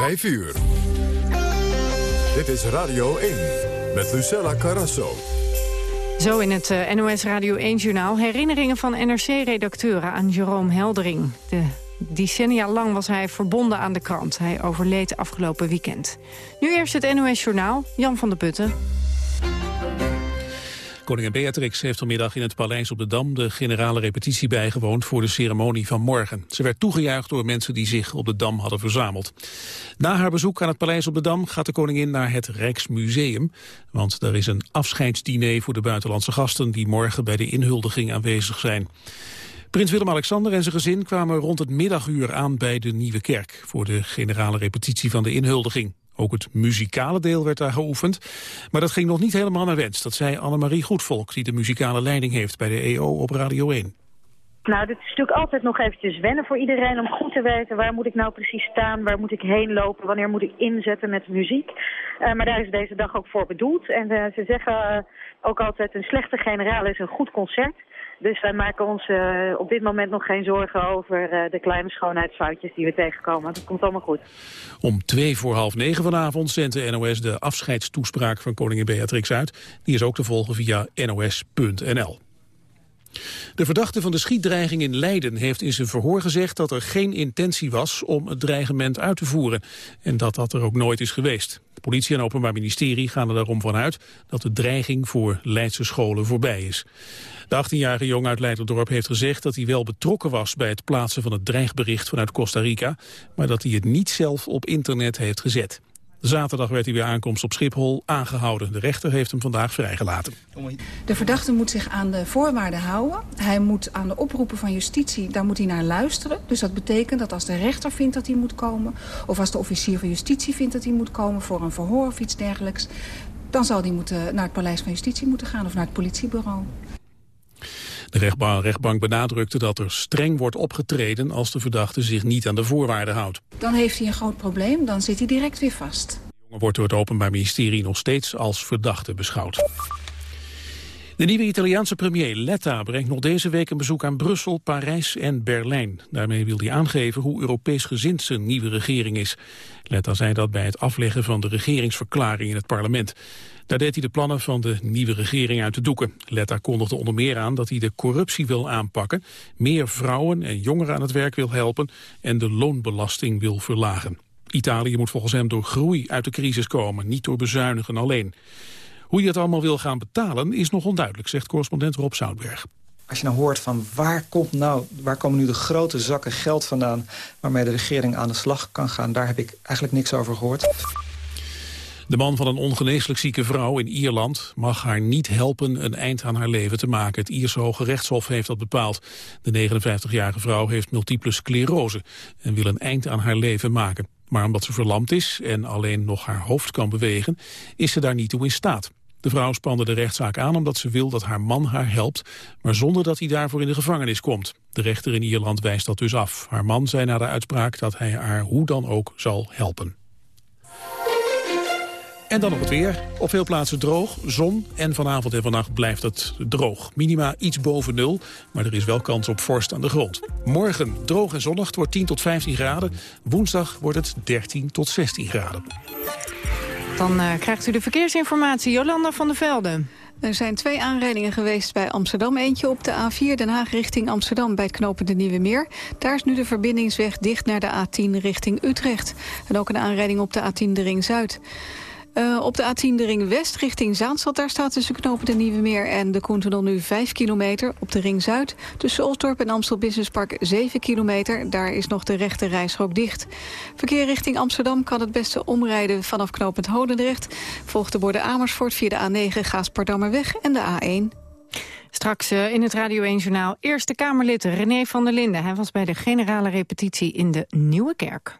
5 uur. Dit is Radio 1 met Lucella Carrasso. Zo in het uh, NOS Radio 1-journaal herinneringen van NRC-redacteuren aan Jerome Heldering. De decennia lang was hij verbonden aan de krant. Hij overleed afgelopen weekend. Nu eerst het NOS-journaal, Jan van der Putten. Koningin Beatrix heeft vanmiddag in het Paleis op de Dam de generale repetitie bijgewoond voor de ceremonie van morgen. Ze werd toegejuicht door mensen die zich op de Dam hadden verzameld. Na haar bezoek aan het Paleis op de Dam gaat de koningin naar het Rijksmuseum. Want daar is een afscheidsdiner voor de buitenlandse gasten die morgen bij de inhuldiging aanwezig zijn. Prins Willem-Alexander en zijn gezin kwamen rond het middaguur aan bij de Nieuwe Kerk... voor de generale repetitie van de inhuldiging. Ook het muzikale deel werd daar geoefend. Maar dat ging nog niet helemaal naar wens. Dat zei Annemarie Goedvolk, die de muzikale leiding heeft bij de EO op Radio 1. Nou, dit is natuurlijk altijd nog eventjes wennen voor iedereen om goed te weten waar moet ik nou precies staan, waar moet ik heen lopen, wanneer moet ik inzetten met muziek. Uh, maar daar is deze dag ook voor bedoeld. En uh, ze zeggen uh, ook altijd een slechte generaal is een goed concert. Dus wij maken ons uh, op dit moment nog geen zorgen over uh, de kleine schoonheidsfoutjes die we tegenkomen. Dat komt allemaal goed. Om twee voor half negen vanavond zendt de NOS de afscheidstoespraak van koningin Beatrix uit. Die is ook te volgen via nos.nl. De verdachte van de schietdreiging in Leiden heeft in zijn verhoor gezegd dat er geen intentie was om het dreigement uit te voeren en dat dat er ook nooit is geweest. De politie en Openbaar Ministerie gaan er daarom vanuit dat de dreiging voor Leidse scholen voorbij is. De 18-jarige jongen uit Leiderdorp heeft gezegd dat hij wel betrokken was bij het plaatsen van het dreigbericht vanuit Costa Rica, maar dat hij het niet zelf op internet heeft gezet. Zaterdag werd hij weer aankomst op Schiphol aangehouden. De rechter heeft hem vandaag vrijgelaten. De verdachte moet zich aan de voorwaarden houden. Hij moet aan de oproepen van justitie, daar moet hij naar luisteren. Dus dat betekent dat als de rechter vindt dat hij moet komen... of als de officier van justitie vindt dat hij moet komen voor een verhoor of iets dergelijks... dan zal hij moeten naar het paleis van justitie moeten gaan of naar het politiebureau. De rechtbank benadrukte dat er streng wordt opgetreden als de verdachte zich niet aan de voorwaarden houdt. Dan heeft hij een groot probleem, dan zit hij direct weer vast. De jongen wordt door het Openbaar Ministerie nog steeds als verdachte beschouwd. De nieuwe Italiaanse premier Letta brengt nog deze week een bezoek aan Brussel, Parijs en Berlijn. Daarmee wil hij aangeven hoe Europees gezind zijn nieuwe regering is. Letta zei dat bij het afleggen van de regeringsverklaring in het parlement. Daar deed hij de plannen van de nieuwe regering uit de doeken. Letta kondigde onder meer aan dat hij de corruptie wil aanpakken... meer vrouwen en jongeren aan het werk wil helpen... en de loonbelasting wil verlagen. Italië moet volgens hem door groei uit de crisis komen, niet door bezuinigen alleen. Hoe hij het allemaal wil gaan betalen is nog onduidelijk, zegt correspondent Rob Zoutberg. Als je nou hoort van waar, komt nou, waar komen nu de grote zakken geld vandaan... waarmee de regering aan de slag kan gaan, daar heb ik eigenlijk niks over gehoord. De man van een ongeneeslijk zieke vrouw in Ierland mag haar niet helpen een eind aan haar leven te maken. Het Ierse Hoge Rechtshof heeft dat bepaald. De 59-jarige vrouw heeft multiple sclerose en wil een eind aan haar leven maken. Maar omdat ze verlamd is en alleen nog haar hoofd kan bewegen, is ze daar niet toe in staat. De vrouw spande de rechtszaak aan omdat ze wil dat haar man haar helpt, maar zonder dat hij daarvoor in de gevangenis komt. De rechter in Ierland wijst dat dus af. Haar man zei na de uitspraak dat hij haar hoe dan ook zal helpen. En dan nog het weer. Op veel plaatsen droog, zon en vanavond en vannacht blijft het droog. Minima iets boven nul, maar er is wel kans op vorst aan de grond. Morgen droog en zonnig, het wordt 10 tot 15 graden. Woensdag wordt het 13 tot 16 graden. Dan uh, krijgt u de verkeersinformatie, Jolanda van der Velde. Er zijn twee aanrijdingen geweest bij Amsterdam. Eentje op de A4 Den Haag richting Amsterdam bij het knopen de Nieuwe Meer. Daar is nu de verbindingsweg dicht naar de A10 richting Utrecht. En ook een aanrijding op de A10 de Ring Zuid. Uh, op de A10 de Ring West richting Zaanstad. Daar staat tussen knopen de Nieuwe Meer en de Koentunnel nu 5 kilometer. Op de Ring Zuid tussen Osdorp en Amstel Business Park 7 kilometer. Daar is nog de rechte rijstrook dicht. Verkeer richting Amsterdam kan het beste omrijden vanaf knooppunt Hodendrecht. Volgt de borden Amersfoort via de A9 Gaaspardammerweg en de A1. Straks uh, in het Radio 1-journaal Eerste Kamerlid René van der Linden. Hij was bij de generale repetitie in de Nieuwe Kerk.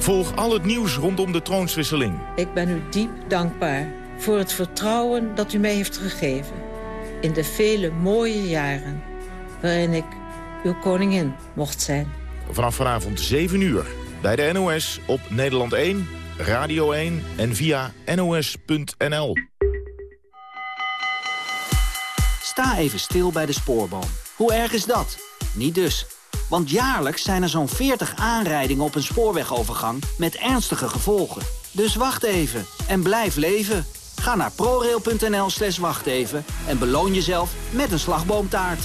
Volg al het nieuws rondom de troonswisseling. Ik ben u diep dankbaar voor het vertrouwen dat u mij heeft gegeven... in de vele mooie jaren waarin ik uw koningin mocht zijn. Vanaf vanavond 7 uur bij de NOS op Nederland 1, Radio 1 en via nos.nl. Sta even stil bij de spoorboom. Hoe erg is dat? Niet dus. Want jaarlijks zijn er zo'n 40 aanrijdingen op een spoorwegovergang met ernstige gevolgen. Dus wacht even en blijf leven. Ga naar prorail.nl slash wacht even en beloon jezelf met een slagboomtaart.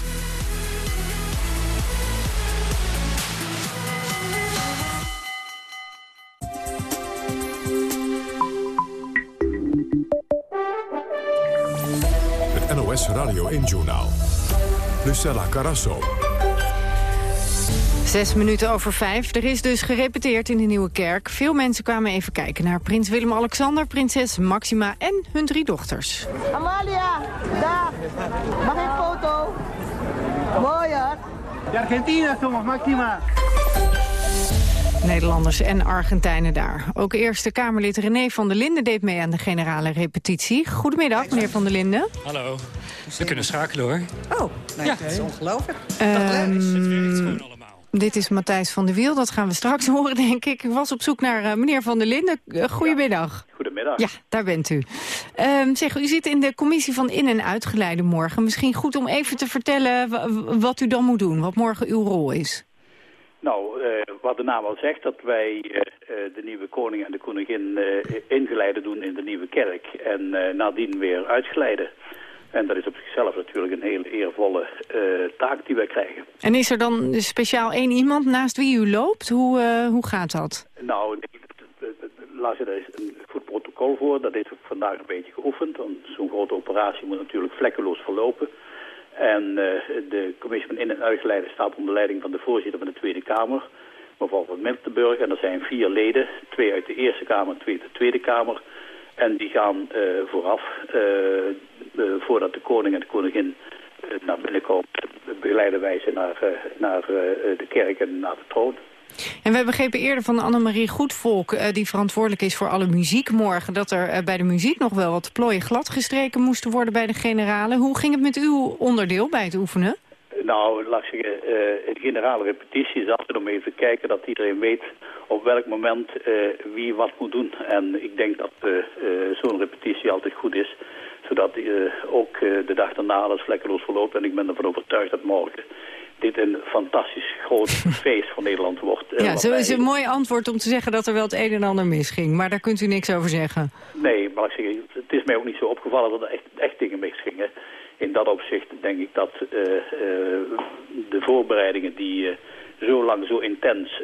Het NOS Radio 1-journaal. Lucella Carasso. Zes minuten over vijf. Er is dus gerepeteerd in de Nieuwe Kerk. Veel mensen kwamen even kijken naar prins Willem-Alexander, prinses Maxima en hun drie dochters. Amalia, daar. Mag ik foto? Mooi hoor. De Argentina somos, Maxima. Nederlanders en Argentijnen daar. Ook eerste Kamerlid René van der Linden deed mee aan de generale repetitie. Goedemiddag, meneer van der Linden. Hallo. We kunnen schakelen hoor. Oh, nou, ja. dat is ongelooflijk. Ehm, dit is Matthijs van der Wiel, dat gaan we straks horen, denk ik. Ik was op zoek naar uh, meneer Van der Linden. Uh, goedemiddag. Goedemiddag. Ja, daar bent u. Um, zeg, u zit in de commissie van in- en uitgeleide morgen. Misschien goed om even te vertellen wat u dan moet doen, wat morgen uw rol is. Nou, uh, wat de naam al zegt, dat wij de nieuwe koning en de koningin ingeleiden doen in de nieuwe kerk. En nadien weer uitgeleiden. En dat is op zichzelf natuurlijk een hele eervolle uh, taak die wij krijgen. En is er dan speciaal één iemand naast wie u loopt? Hoe, uh, hoe gaat dat? Nou, laat je daar is een goed protocol voor. Dat is ook vandaag een beetje geoefend. Want zo'n grote operatie moet natuurlijk vlekkeloos verlopen. En uh, de commissie van in- en uitgeleide staat onder leiding van de voorzitter van de Tweede Kamer. Mevrouw van Miltenburg. En er zijn vier leden. Twee uit de Eerste Kamer twee uit de Tweede Kamer. En die gaan uh, vooraf, uh, uh, voordat de koning en de koningin naar binnen komen, begeleiden wij ze naar, de kerk en naar de troon. En we begrepen eerder van Annemarie Goedvolk, die verantwoordelijk is voor alle muziek morgen, dat er bij de muziek nog wel wat plooien glad gestreken moesten worden bij de generalen. Hoe ging het met uw onderdeel bij het oefenen? Nou, laat ik zeggen, uh, generale repetitie is altijd om even te kijken dat iedereen weet op welk moment uh, wie wat moet doen. En ik denk dat uh, zo'n repetitie altijd goed is, zodat ook de dag daarna alles vlekkeloos verloopt. En ik ben ervan overtuigd dat morgen dit een fantastisch groot feest voor Nederland wordt. Ja, zo is een mooi antwoord om te zeggen dat er wel het een en ander misging. Maar daar kunt u niks over zeggen. Nee, maar ik zeg, het is mij ook niet zo opgevallen dat er echt, echt dingen misgingen in dat opzicht denk ik dat uh, uh, de voorbereidingen die uh, zo lang, zo intens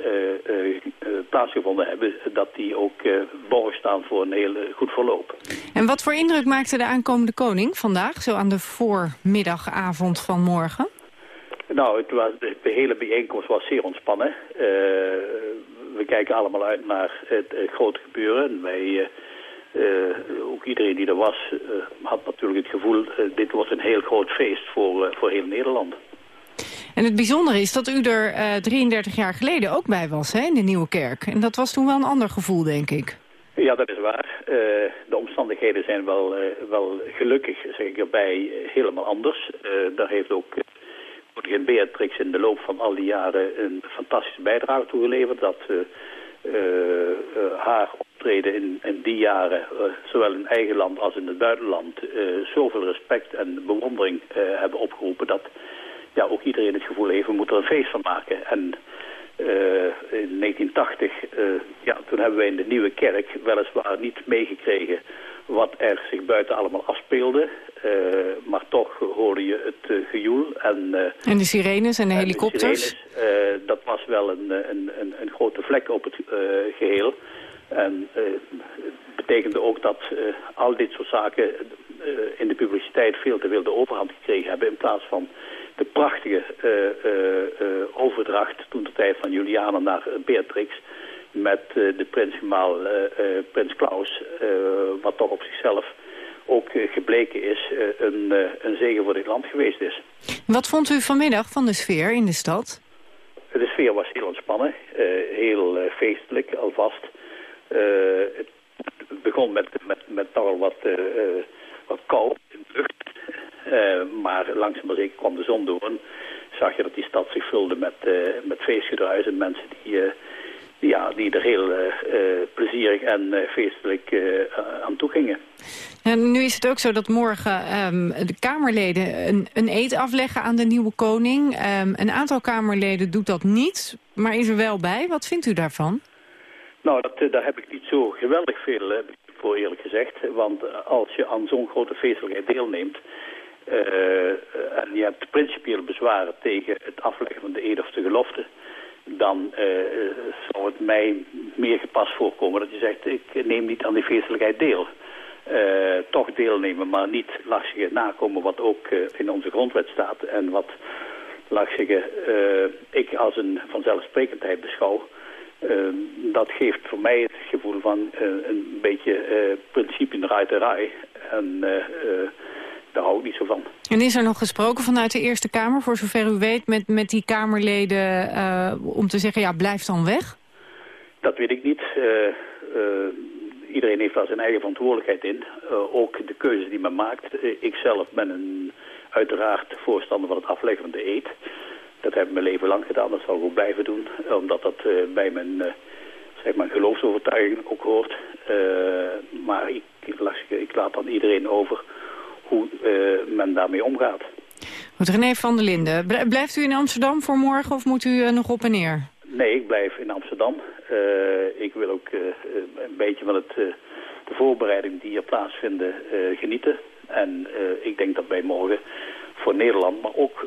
plaatsgevonden hebben, dat die ook borg staan voor een heel goed verloop. En wat voor indruk maakte de aankomende koning vandaag, zo aan de voormiddagavond van morgen? Nou, het was, de hele bijeenkomst was zeer ontspannen. we kijken allemaal uit naar het, het grote gebeuren. Wij... Uh, ook iedereen die er was uh, had natuurlijk het gevoel... Uh, dit wordt een heel groot feest voor, voor heel Nederland. En het bijzondere is dat u er 33 jaar geleden ook bij was, hè, in de Nieuwe Kerk. En dat was toen wel een ander gevoel, denk ik. Ja, dat is waar. de omstandigheden zijn wel, wel gelukkig, zeg ik erbij, helemaal anders. daar heeft ook koningin Beatrix in de loop van al die jaren een fantastische bijdrage toegeleverd. Dat haar optreden in, in die jaren, uh, zowel in eigen land als in het buitenland, uh, zoveel respect en bewondering uh, hebben opgeroepen dat ja, ook iedereen het gevoel heeft, we moeten er een feest van maken. En in 1980, ja, toen hebben wij in de Nieuwe Kerk weliswaar niet meegekregen wat er zich buiten allemaal afspeelde. maar toch hoorde je het gejoel. En, en de sirenes en de helikopters? De sirenes, dat was wel een, een, een, een grote vlek op het geheel. En het betekende ook dat uh, al dit soort zaken uh, in de publiciteit veel te veel de overhand gekregen hebben... in plaats van de prachtige overdracht toen de tijd van Juliana naar Beatrix... met de prins-gemaal prins Klaus, wat toch op zichzelf ook gebleken is, een, een zegen voor dit land geweest is. Wat vond u vanmiddag van de sfeer in de stad? De sfeer was heel ontspannen, heel feestelijk alvast. Uh, het begon met, met, met nogal wat, wat kou in de lucht. maar langzaam maar zeker kwam de zon door en zag je dat die stad zich vulde met, met feestgedruis en mensen die ja, die er heel plezierig en feestelijk aan toe gingen. En nu is het ook zo dat morgen um, de Kamerleden een, een eed afleggen aan de nieuwe koning. Um, een aantal Kamerleden doet dat niet, maar is er wel bij. Wat vindt u daarvan? Nou, dat, daar heb ik niet zo geweldig veel voor eerlijk gezegd. Want als je aan zo'n grote feestelijkheid deelneemt... en je hebt principiële bezwaren tegen het afleggen van de eed of de gelofte dan uh, zou het mij meer gepast voorkomen dat je zegt, ik neem niet aan die feestelijkheid deel. Toch deelnemen, maar niet, zeggen, nakomen wat ook in onze grondwet staat. En wat, zeggen, ik als een vanzelfsprekendheid beschouw. Dat geeft voor mij het gevoel van een beetje principe in ruiterij. En daar hou ik niet zo van. En is er nog gesproken vanuit de Eerste Kamer, voor zover u weet, met, met die Kamerleden uh, om te zeggen, ja, blijf dan weg? Dat weet ik niet. Uh, uh, iedereen heeft daar zijn eigen verantwoordelijkheid in. ook de keuzes die men maakt. ik zelf ben een, uiteraard voorstander van het afleggen van de eet. Dat heb ik mijn leven lang gedaan, dat zal ik ook blijven doen. Omdat dat bij mijn, zeg maar, geloofsovertuiging ook hoort. maar ik, ik laat dan iedereen over hoe men daarmee omgaat. Goed, René van der Linden, blijft u in Amsterdam voor morgen of moet u nog op en neer? Nee, ik blijf in Amsterdam. Uh, ik wil ook een beetje van het, de voorbereiding die hier plaatsvinden genieten. En ik denk dat wij morgen voor Nederland, maar ook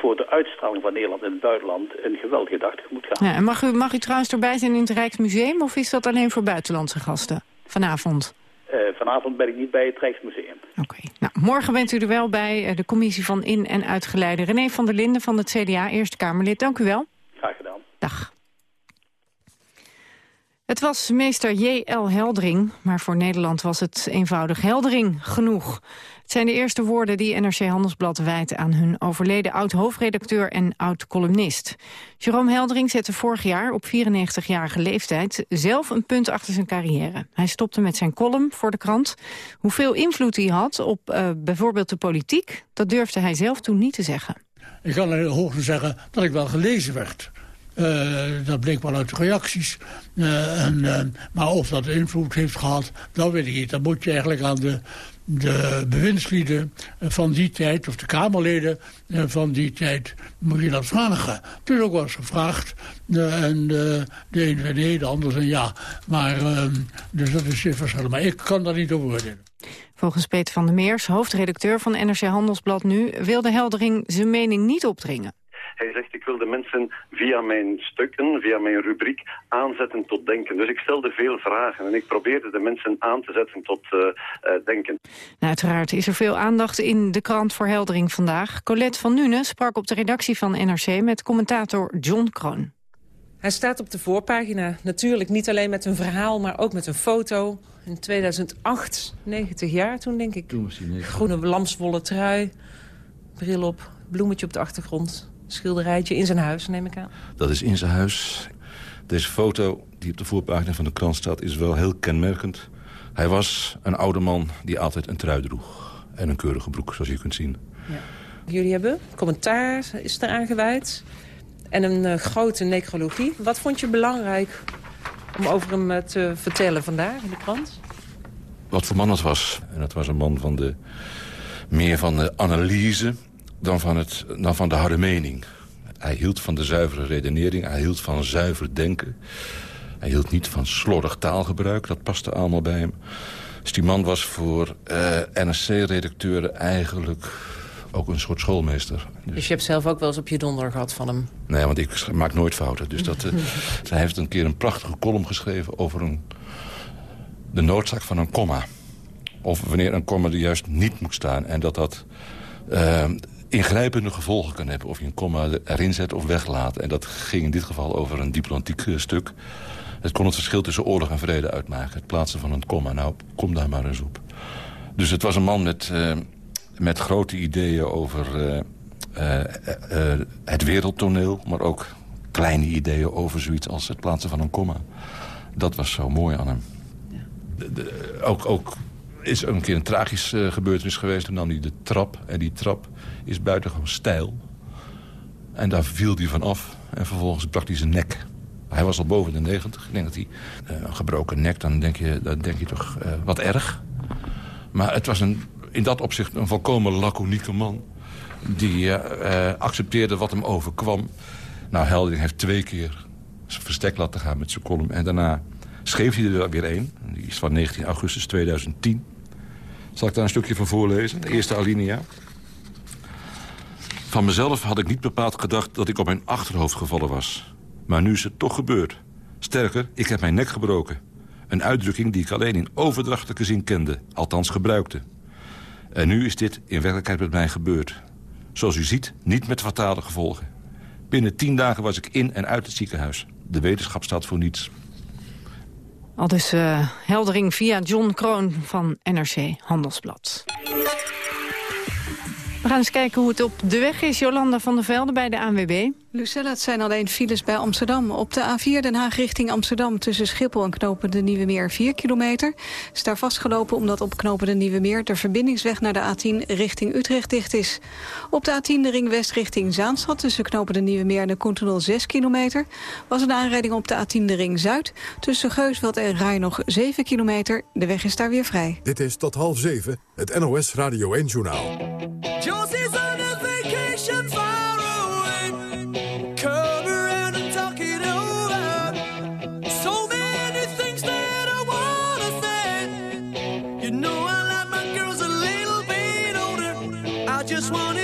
voor de uitstraling van Nederland in het buitenland een geweldige dag tegemoet gaan. Ja, en mag u, mag u trouwens erbij zijn in het Rijksmuseum of is dat alleen voor buitenlandse gasten vanavond? Uh, vanavond ben ik niet bij het Rijksmuseum. Oké. Nou, morgen bent u er wel bij de commissie van in- en uitgeleide. René van der Linden van het CDA, Eerste Kamerlid. Dank u wel. Graag gedaan. Dag. Het was meester J.L. Heldering, maar voor Nederland was het eenvoudig Heldering genoeg. Het zijn de eerste woorden die NRC Handelsblad wijt aan hun overleden oud-hoofdredacteur en oud-columnist. Jerome Heldering zette vorig jaar op 94-jarige leeftijd zelf een punt achter zijn carrière. Hij stopte met zijn column voor de krant. Hoeveel invloed hij had op uh, bijvoorbeeld de politiek, dat durfde hij zelf toen niet te zeggen. Ik kan hoogte zeggen dat ik wel gelezen werd. Uh, dat bleek wel uit de reacties. Uh, en, maar of dat invloed heeft gehad, dat weet ik niet. Dan moet je eigenlijk aan de, de bewindslieden van die tijd... of de Kamerleden van die tijd, moet je dat vragen. Het is ook wel eens gevraagd. en de een zei nee, de ander zei ja. Maar, ehm, dus dat is verschil. Maar ik kan daar niet over oordelen. Volgens Peter van der Meers, hoofdredacteur van NRC Handelsblad Nu... wilde Heldering zijn mening niet opdringen. Hij zegt, ik wil de mensen via mijn stukken, via mijn rubriek, aanzetten tot denken. Dus ik stelde veel vragen en ik probeerde de mensen aan te zetten tot uh, uh, denken. Nou, uiteraard is er veel aandacht in de krant voor Heldering vandaag. Colette van Nuenen sprak op de redactie van NRC met commentator John Kroon. Hij staat op de voorpagina. Natuurlijk niet alleen met een verhaal, maar ook met een foto. In 2008, 90 jaar toen, denk ik. Toen was hij Groene lamswollen trui, bril op, bloemetje op de achtergrond schilderijtje in zijn huis, neem ik aan. Dat is in zijn huis. Deze foto die op de voorpagina van de krant staat is wel heel kenmerkend. Hij was een oude man die altijd een trui droeg. En een keurige broek, zoals je kunt zien. Ja. Jullie hebben commentaar, is eraan gewijd. En een uh, grote necrologie. Wat vond je belangrijk om over hem uh, te vertellen vandaag in de krant? Wat voor man het was. En het was een man van de, meer van de analyse dan van, het, dan van de harde mening. Hij hield van de zuivere redenering, hij hield van zuiver denken. Hij hield niet van slordig taalgebruik, dat paste allemaal bij hem. Dus die man was voor uh, NRC-redacteuren eigenlijk ook een soort schoolmeester. Dus... dus... je hebt zelf ook wel eens op je donder gehad van hem? Nee, want ik maak nooit fouten. Dus dat, uh, hij heeft een keer een prachtige column geschreven over een, de noodzaak van een komma. Of wanneer een komma er juist niet moet staan. En dat dat... Uh, ingrijpende gevolgen kan hebben. Of je een komma erin zet of weglaat. En dat ging in dit geval over een diplomatiek stuk. Het kon het verschil tussen oorlog en vrede uitmaken. Het plaatsen van een komma. Nou, kom daar maar eens op. Dus het was een man met, uh, met grote ideeën over uh, het wereldtoneel, maar ook kleine ideeën over zoiets als het plaatsen van een komma. Dat was zo mooi aan hem. De, ook, ook is een keer een tragisch gebeurtenis geweest. Toen nam hij de trap. En die trap is buitengewoon stijl. En daar viel hij van af. En vervolgens brak hij zijn nek. Hij was al boven de 90. Ik denk dat hij uh, een gebroken nek, dan denk je, dan denk je toch uh, wat erg. Maar het was een, in dat opzicht een volkomen laconieke man. Die uh, accepteerde wat hem overkwam. Nou, Heldering heeft twee keer zijn verstek laten gaan met zijn column. En daarna schreef hij er weer een. Die is van 19 augustus 2010. Zal ik daar een stukje van voorlezen? De eerste alinea. Van mezelf had ik niet bepaald gedacht dat ik op mijn achterhoofd gevallen was. Maar nu is het toch gebeurd. Sterker, ik heb mijn nek gebroken. Een uitdrukking die ik alleen in overdrachtelijke zin kende, althans gebruikte. En nu is dit in werkelijkheid met mij gebeurd. Zoals u ziet, niet met fatale gevolgen. Binnen tien dagen was ik in en uit het ziekenhuis. De wetenschap staat voor niets. Al dus uh, heldering via John Kroon van NRC Handelsblad. We gaan eens kijken hoe het op de weg is. Jolanda van der Velde bij de ANWB. Lucella, het zijn alleen files bij Amsterdam. Op de A4 Den Haag richting Amsterdam tussen Schiphol en Knopen de Nieuwe Meer 4 kilometer. Is daar vastgelopen omdat op Knopen de Nieuwe Meer de verbindingsweg naar de A10 richting Utrecht dicht is. Op de A10 de ring west richting Zaanstad tussen Knopen de Nieuwe Meer en de Koentunnel 6 kilometer. Was een aanrijding op de A10 de ring zuid tussen Geusveld en Rij nog 7 kilometer. De weg is daar weer vrij. Dit is tot half 7 het NOS Radio 1 Journaal. You know I like my girls a little bit older. I just wanna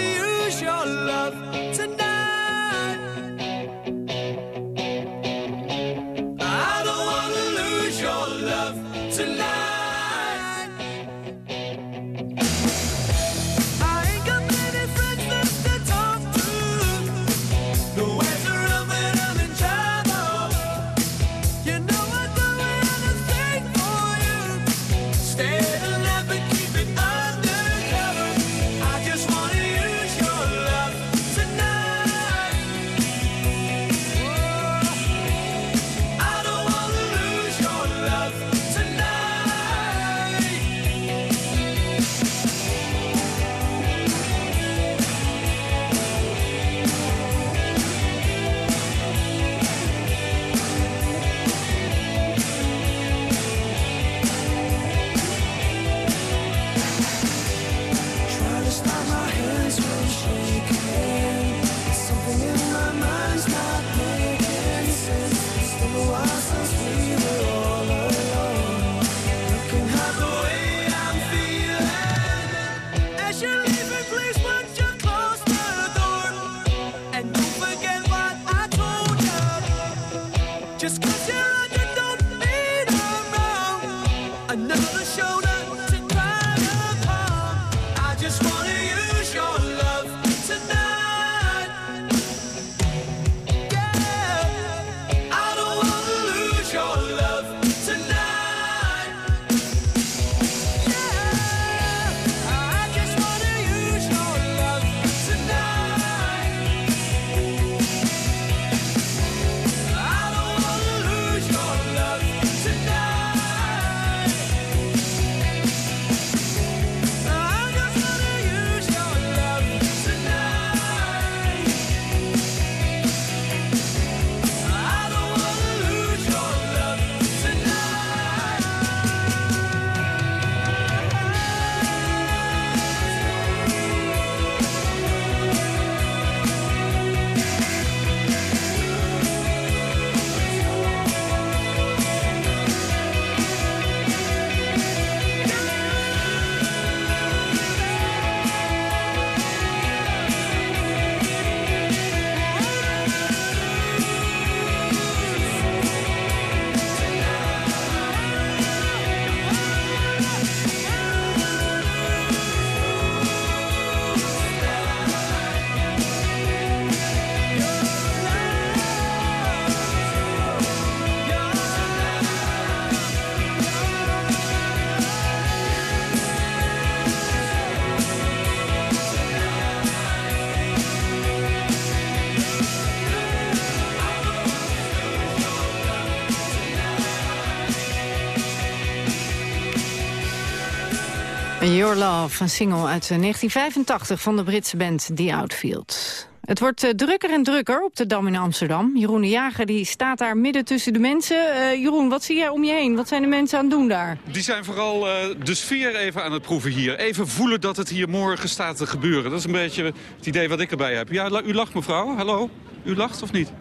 Your Love, een single uit 1985 van de Britse band The Outfield. Het wordt eh, drukker en drukker op de Dam in Amsterdam. Jeroen de Jager die staat daar midden tussen de mensen. Eh, Jeroen, wat zie jij om je heen? Wat zijn de mensen aan het doen daar? Die zijn vooral eh, de sfeer even aan het proeven hier. Even voelen dat het hier morgen staat te gebeuren. Dat is een beetje het idee wat ik erbij heb. Ja, u lacht mevrouw. Hallo? U lacht of niet?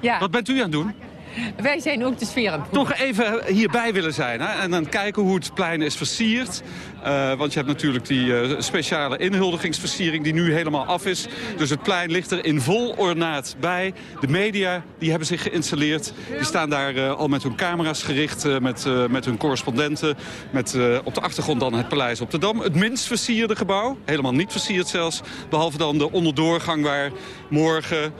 Ja. Wat bent u aan het doen? Wij zijn ook de sfeer aan het. Toch even hierbij willen zijn hè? en dan kijken hoe het plein is versierd. Eh, want je hebt natuurlijk die eh, speciale inhuldigingsversiering die nu helemaal af is. Dus het plein ligt er in vol ornaat bij. De media die hebben zich geïnstalleerd. Die staan daar eh, al met hun camera's gericht, met, met hun correspondenten. Met op de achtergrond dan het Paleis op de Dam. Het minst versierde gebouw, helemaal niet versierd zelfs. Behalve dan de onderdoorgang waar morgen...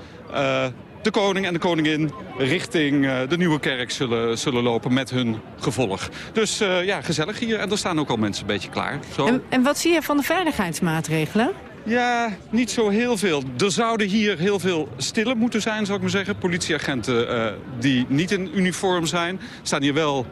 de koning en de koningin richting eh, de Nieuwe Kerk zullen, zullen lopen met hun gevolg. Dus eh, ja, gezellig hier. En er staan ook al mensen een beetje klaar. Zo. En, en wat zie je van de veiligheidsmaatregelen? Ja, niet zo heel veel. Er zouden hier heel veel stiller moeten zijn, zou ik maar zeggen. Politieagenten eh, die niet in uniform zijn. Staan hier wel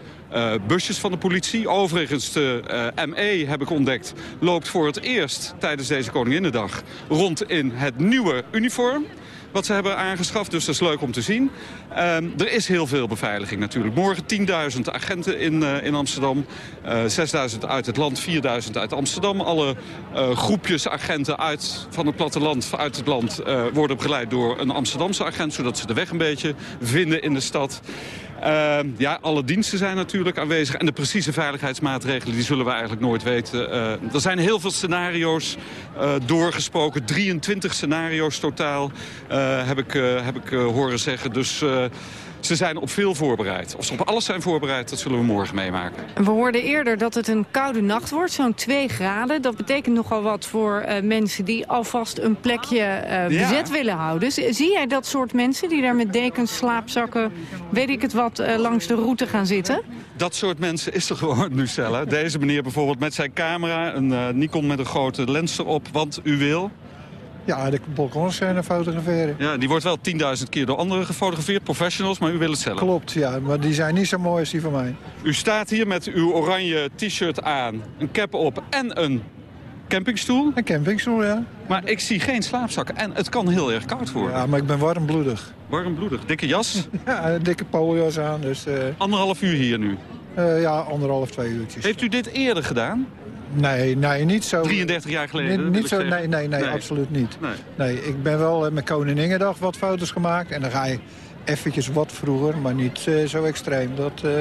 busjes van de politie. Overigens, de ME, heb ik ontdekt, loopt voor het eerst tijdens deze Koninginnedag rond in het nieuwe uniform wat ze hebben aangeschaft. Dus dat is leuk om te zien. Ehm, er is heel veel beveiliging natuurlijk. Morgen 10.000 agenten in, eh, in Amsterdam. Eh 6.000 uit het land, 4.000 uit Amsterdam. Alle eh, groepjes agenten uit, van het platteland, uit het land... eh, worden begeleid door een Amsterdamse agent... zodat ze de weg een beetje vinden in de stad. Ehm, ja, alle diensten zijn natuurlijk aanwezig. En de precieze veiligheidsmaatregelen die zullen we eigenlijk nooit weten. Eh, er zijn heel veel scenario's eh, doorgesproken. 23 scenario's totaal eh, heb ik, heb ik horen zeggen. Dus ze zijn op veel voorbereid. Of ze op alles zijn voorbereid, dat zullen we morgen meemaken. We hoorden eerder dat het een koude nacht wordt, zo'n 2 graden. Dat betekent nogal wat voor eh, mensen die alvast een plekje Ja. bezet willen houden. Z- Zie jij dat soort mensen die daar met dekens, slaapzakken, weet ik het wat, eh, langs de route gaan zitten? Dat soort mensen is er gewoon nu Lucelle. Deze meneer bijvoorbeeld met zijn camera, een Nikon met een grote lens erop. Want u wil... Ja, de balkons zijn fotograferen. Ja, die wordt wel 10.000 keer door anderen gefotografeerd, professionals, maar u wil het zelf. Klopt, ja, maar die zijn niet zo mooi als die van mij. U staat hier met uw oranje t-shirt aan, een cap op en een campingstoel. Een campingstoel, ja. Maar ik zie geen slaapzakken en het kan heel erg koud worden. Ja, maar ik ben warmbloedig. Warmbloedig, dikke jas. Ja, een dikke polio's aan, dus... eh, Anderhalf uur hier nu. eh, ja, anderhalf, twee uurtjes. Heeft u dit eerder gedaan? Nee, nee, niet zo... 33 jaar geleden, Niet, zo, nee, nee, nee, Nee. absoluut niet. Nee. Nee, ik ben wel eh, met Koninginnedag wat foto's gemaakt. En dan ga je eventjes wat vroeger, maar niet eh, zo extreem. Dat, eh,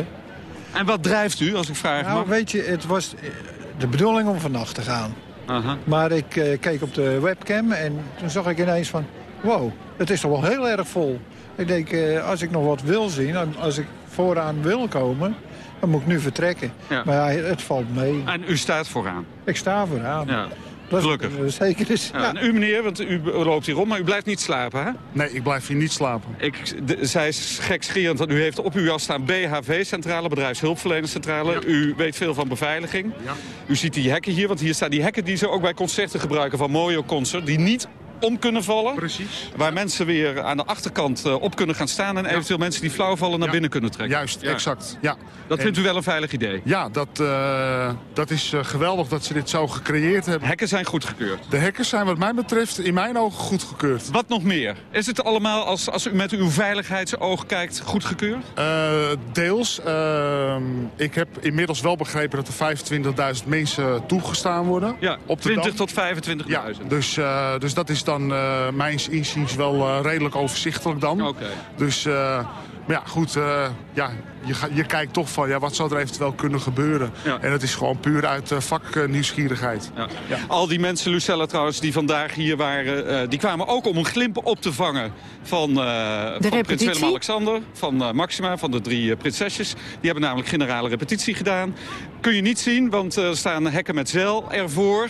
En wat drijft u, als ik vraag nou, mag? weet je, het was de bedoeling om vannacht te gaan. Maar ik keek op de webcam en toen zag ik ineens van... wow, het is toch wel heel erg vol. Ik denk, als ik nog wat wil zien, en als ik vooraan wil komen... dan moet ik nu vertrekken. Ja. Maar ja, het valt mee. En u staat vooraan. Ik sta vooraan. Ja. Dat is- Gelukkig. zeker dus. Ja, En u meneer, want u loopt hier rond, maar u blijft niet slapen, hè? Nee, ik blijf hier niet slapen. Ik de, zij is gekscherend, want u heeft op uw jas staan BHV-centrale, bedrijfshulpverlenerscentrale. U weet veel van beveiliging. U ziet die hekken hier, want hier staan die hekken die ze ook bij concerten gebruiken van Mojo Concert. Die niet om kunnen vallen. Precies. Waar mensen weer aan de achterkant eh, op kunnen gaan staan... en eventueel mensen die flauw vallen naar binnen kunnen trekken. Juist, exact. Ja. Dat En- vindt u wel een veilig idee? Ja, dat, eh, dat is eh, geweldig dat ze dit zo gecreëerd hebben. Hekken zijn goedgekeurd. De hekken zijn wat mij betreft in mijn ogen goedgekeurd. Wat nog meer? Is het allemaal, als, als u met uw veiligheidsoog kijkt, goedgekeurd? Eh, deels. Ik heb inmiddels wel begrepen dat er 25.000 mensen toegestaan worden. Ja, op de 20 Dam. tot 25.000. Ja, dus, dus dat is dan uh, mijn inziens wel uh, redelijk overzichtelijk dan. Oké. Dus, maar ja, goed, ja, je, ga, je kijkt toch van ja, wat zou er eventueel kunnen gebeuren. Ja. En het is gewoon puur uit uh, vaknieuwsgierigheid. Ja. Ja. Al die mensen, Lucella trouwens, die vandaag hier waren... die kwamen ook om een glimp op te vangen van, van prins Willem-Alexander... van Maxima, van de drie prinsesjes. Die hebben namelijk generale repetitie gedaan. Kun je niet zien, want er staan hekken met zeil ervoor...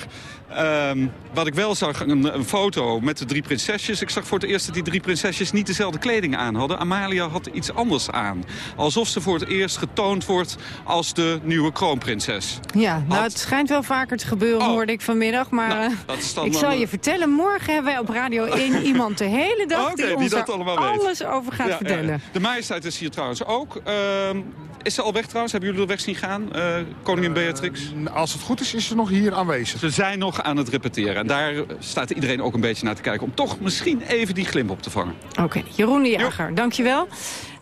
Um, wat ik wel zag, een, een, foto met de drie prinsesjes. Ik zag voor het eerst dat die drie prinsesjes niet dezelfde kleding aan hadden. Amalia had iets anders aan. Alsof ze ze voor het eerst getoond wordt als de nieuwe kroonprinses. Ja, nou het schijnt wel vaker te gebeuren, hoorde ik vanmiddag. Maar Nou, eh, dat is dan ik dan, zal eh, je vertellen, morgen hebben wij op Radio 1 iemand de hele dag... Die die ons dat weet. alles over gaat Ja, vertellen. ja. De majesteit is hier trouwens ook. Ehm, is ze al weg trouwens? Hebben jullie er weg zien gaan, eh, koningin Beatrix? Als het goed is, is ze nog hier aanwezig. Ze zijn nog aan het repeteren. En daar staat iedereen ook een beetje naar te kijken... om toch misschien even die glimp op te vangen. Oké, Jeroen de Jager, dankjewel.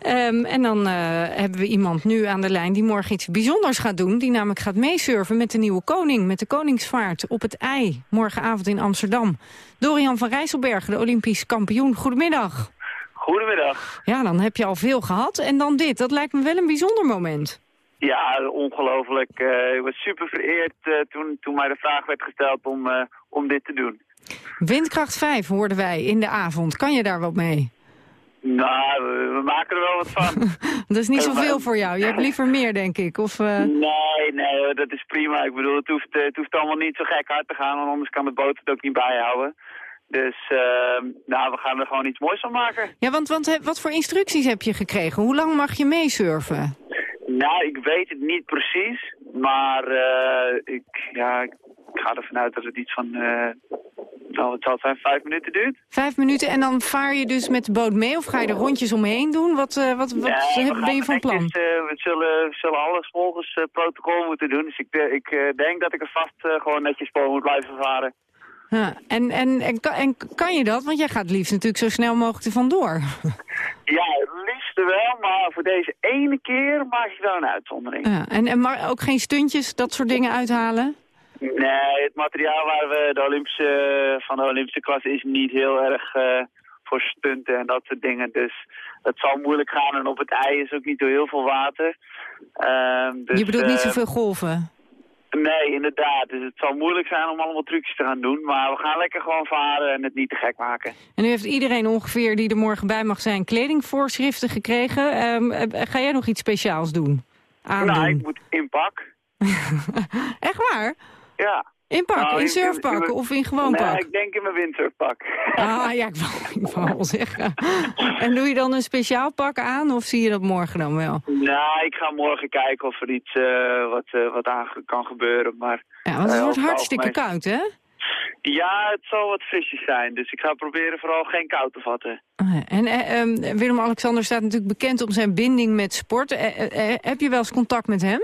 Ehm, en dan eh, hebben we iemand nu aan de lijn die morgen iets bijzonders gaat doen. Die namelijk gaat meesurfen met de nieuwe koning, met de koningsvaart op het IJ. Morgenavond in Amsterdam. Dorian van Rijsselbergen, de Olympisch kampioen. Goedemiddag. Goedemiddag. Ja, dan heb je al veel gehad. En dan dit, dat lijkt me wel een bijzonder moment. Ja, ongelooflijk. Eh, ik was super vereerd eh, toen, toen mij de vraag werd gesteld om, om dit te doen. Windkracht 5 hoorden wij in de avond. Kan je daar wat mee? Nou, we, maken er wel wat van. Dat is niet zoveel voor jou. Je hebt liever meer, denk ik. Of, eh, Nee, nee, dat is prima. Ik bedoel, het hoeft, eh, het hoeft allemaal niet zo gek hard te gaan, want anders kan de boot het ook niet bijhouden. Dus, eh, nou, we gaan er gewoon iets moois van maken. Ja, want, want wat voor instructies heb je gekregen? Hoe lang mag je meesurfen? Nou, ik weet het niet precies, maar eh, ik, ja, ik ga ervan uit dat het iets van, nou, het zal zijn, vijf minuten duurt. Vijf minuten en dan vaar je dus met de boot mee of ga je er rondjes omheen doen? Wat, eh, wat, wat Nee, heb- we ben je van plan? netjes, eh, we, zullen, we zullen alles volgens eh, protocol moeten doen. Dus ik, ik denk dat ik er vast gewoon netjes po moet blijven varen. Ja, en, en, en, kan- en kan je dat? Want jij gaat liefst natuurlijk zo snel mogelijk er vandoor. Ja, het liefste wel, maar voor deze ene keer maak ik wel een uitzondering. Ja, en, en maar ook geen stuntjes, dat soort dingen uithalen? Nee, het materiaal waar we de Olympische, van de Olympische klasse is niet heel erg eh, voor stunten en dat soort dingen. Dus dat zal moeilijk gaan. En op het ei is ook niet zo heel veel water. Ehm, dus, je bedoelt niet eh, zoveel golven? Nee, inderdaad. Dus het zal moeilijk zijn om allemaal trucjes te gaan doen. Maar we gaan lekker gewoon varen en het niet te gek maken. En nu heeft iedereen ongeveer die er morgen bij mag zijn kledingvoorschriften gekregen. Ehm, eh, ga jij nog iets speciaals doen? Aandoen? Nou, ik moet in pak. Echt waar? Ja. In pak, Nou, in surfpak in- of in gewoon nee, pak? ik denk in mijn windsurfpak. Ah ja, ik wou, ik wou al zeggen. En doe je dan een speciaal pak aan of zie je dat morgen dan wel? Nou, ik ga morgen kijken of er iets eh, wat, eh, wat aan kan gebeuren. Maar, Ja, want het eh, wordt hartstikke algemeen- koud, hè? Ja, het zal wat frisjes zijn. Dus ik ga proberen vooral geen kou te vatten. Ah, En eh, ehm, Willem-Alexander staat natuurlijk bekend om zijn binding met sport. Heb je wel eens contact met hem?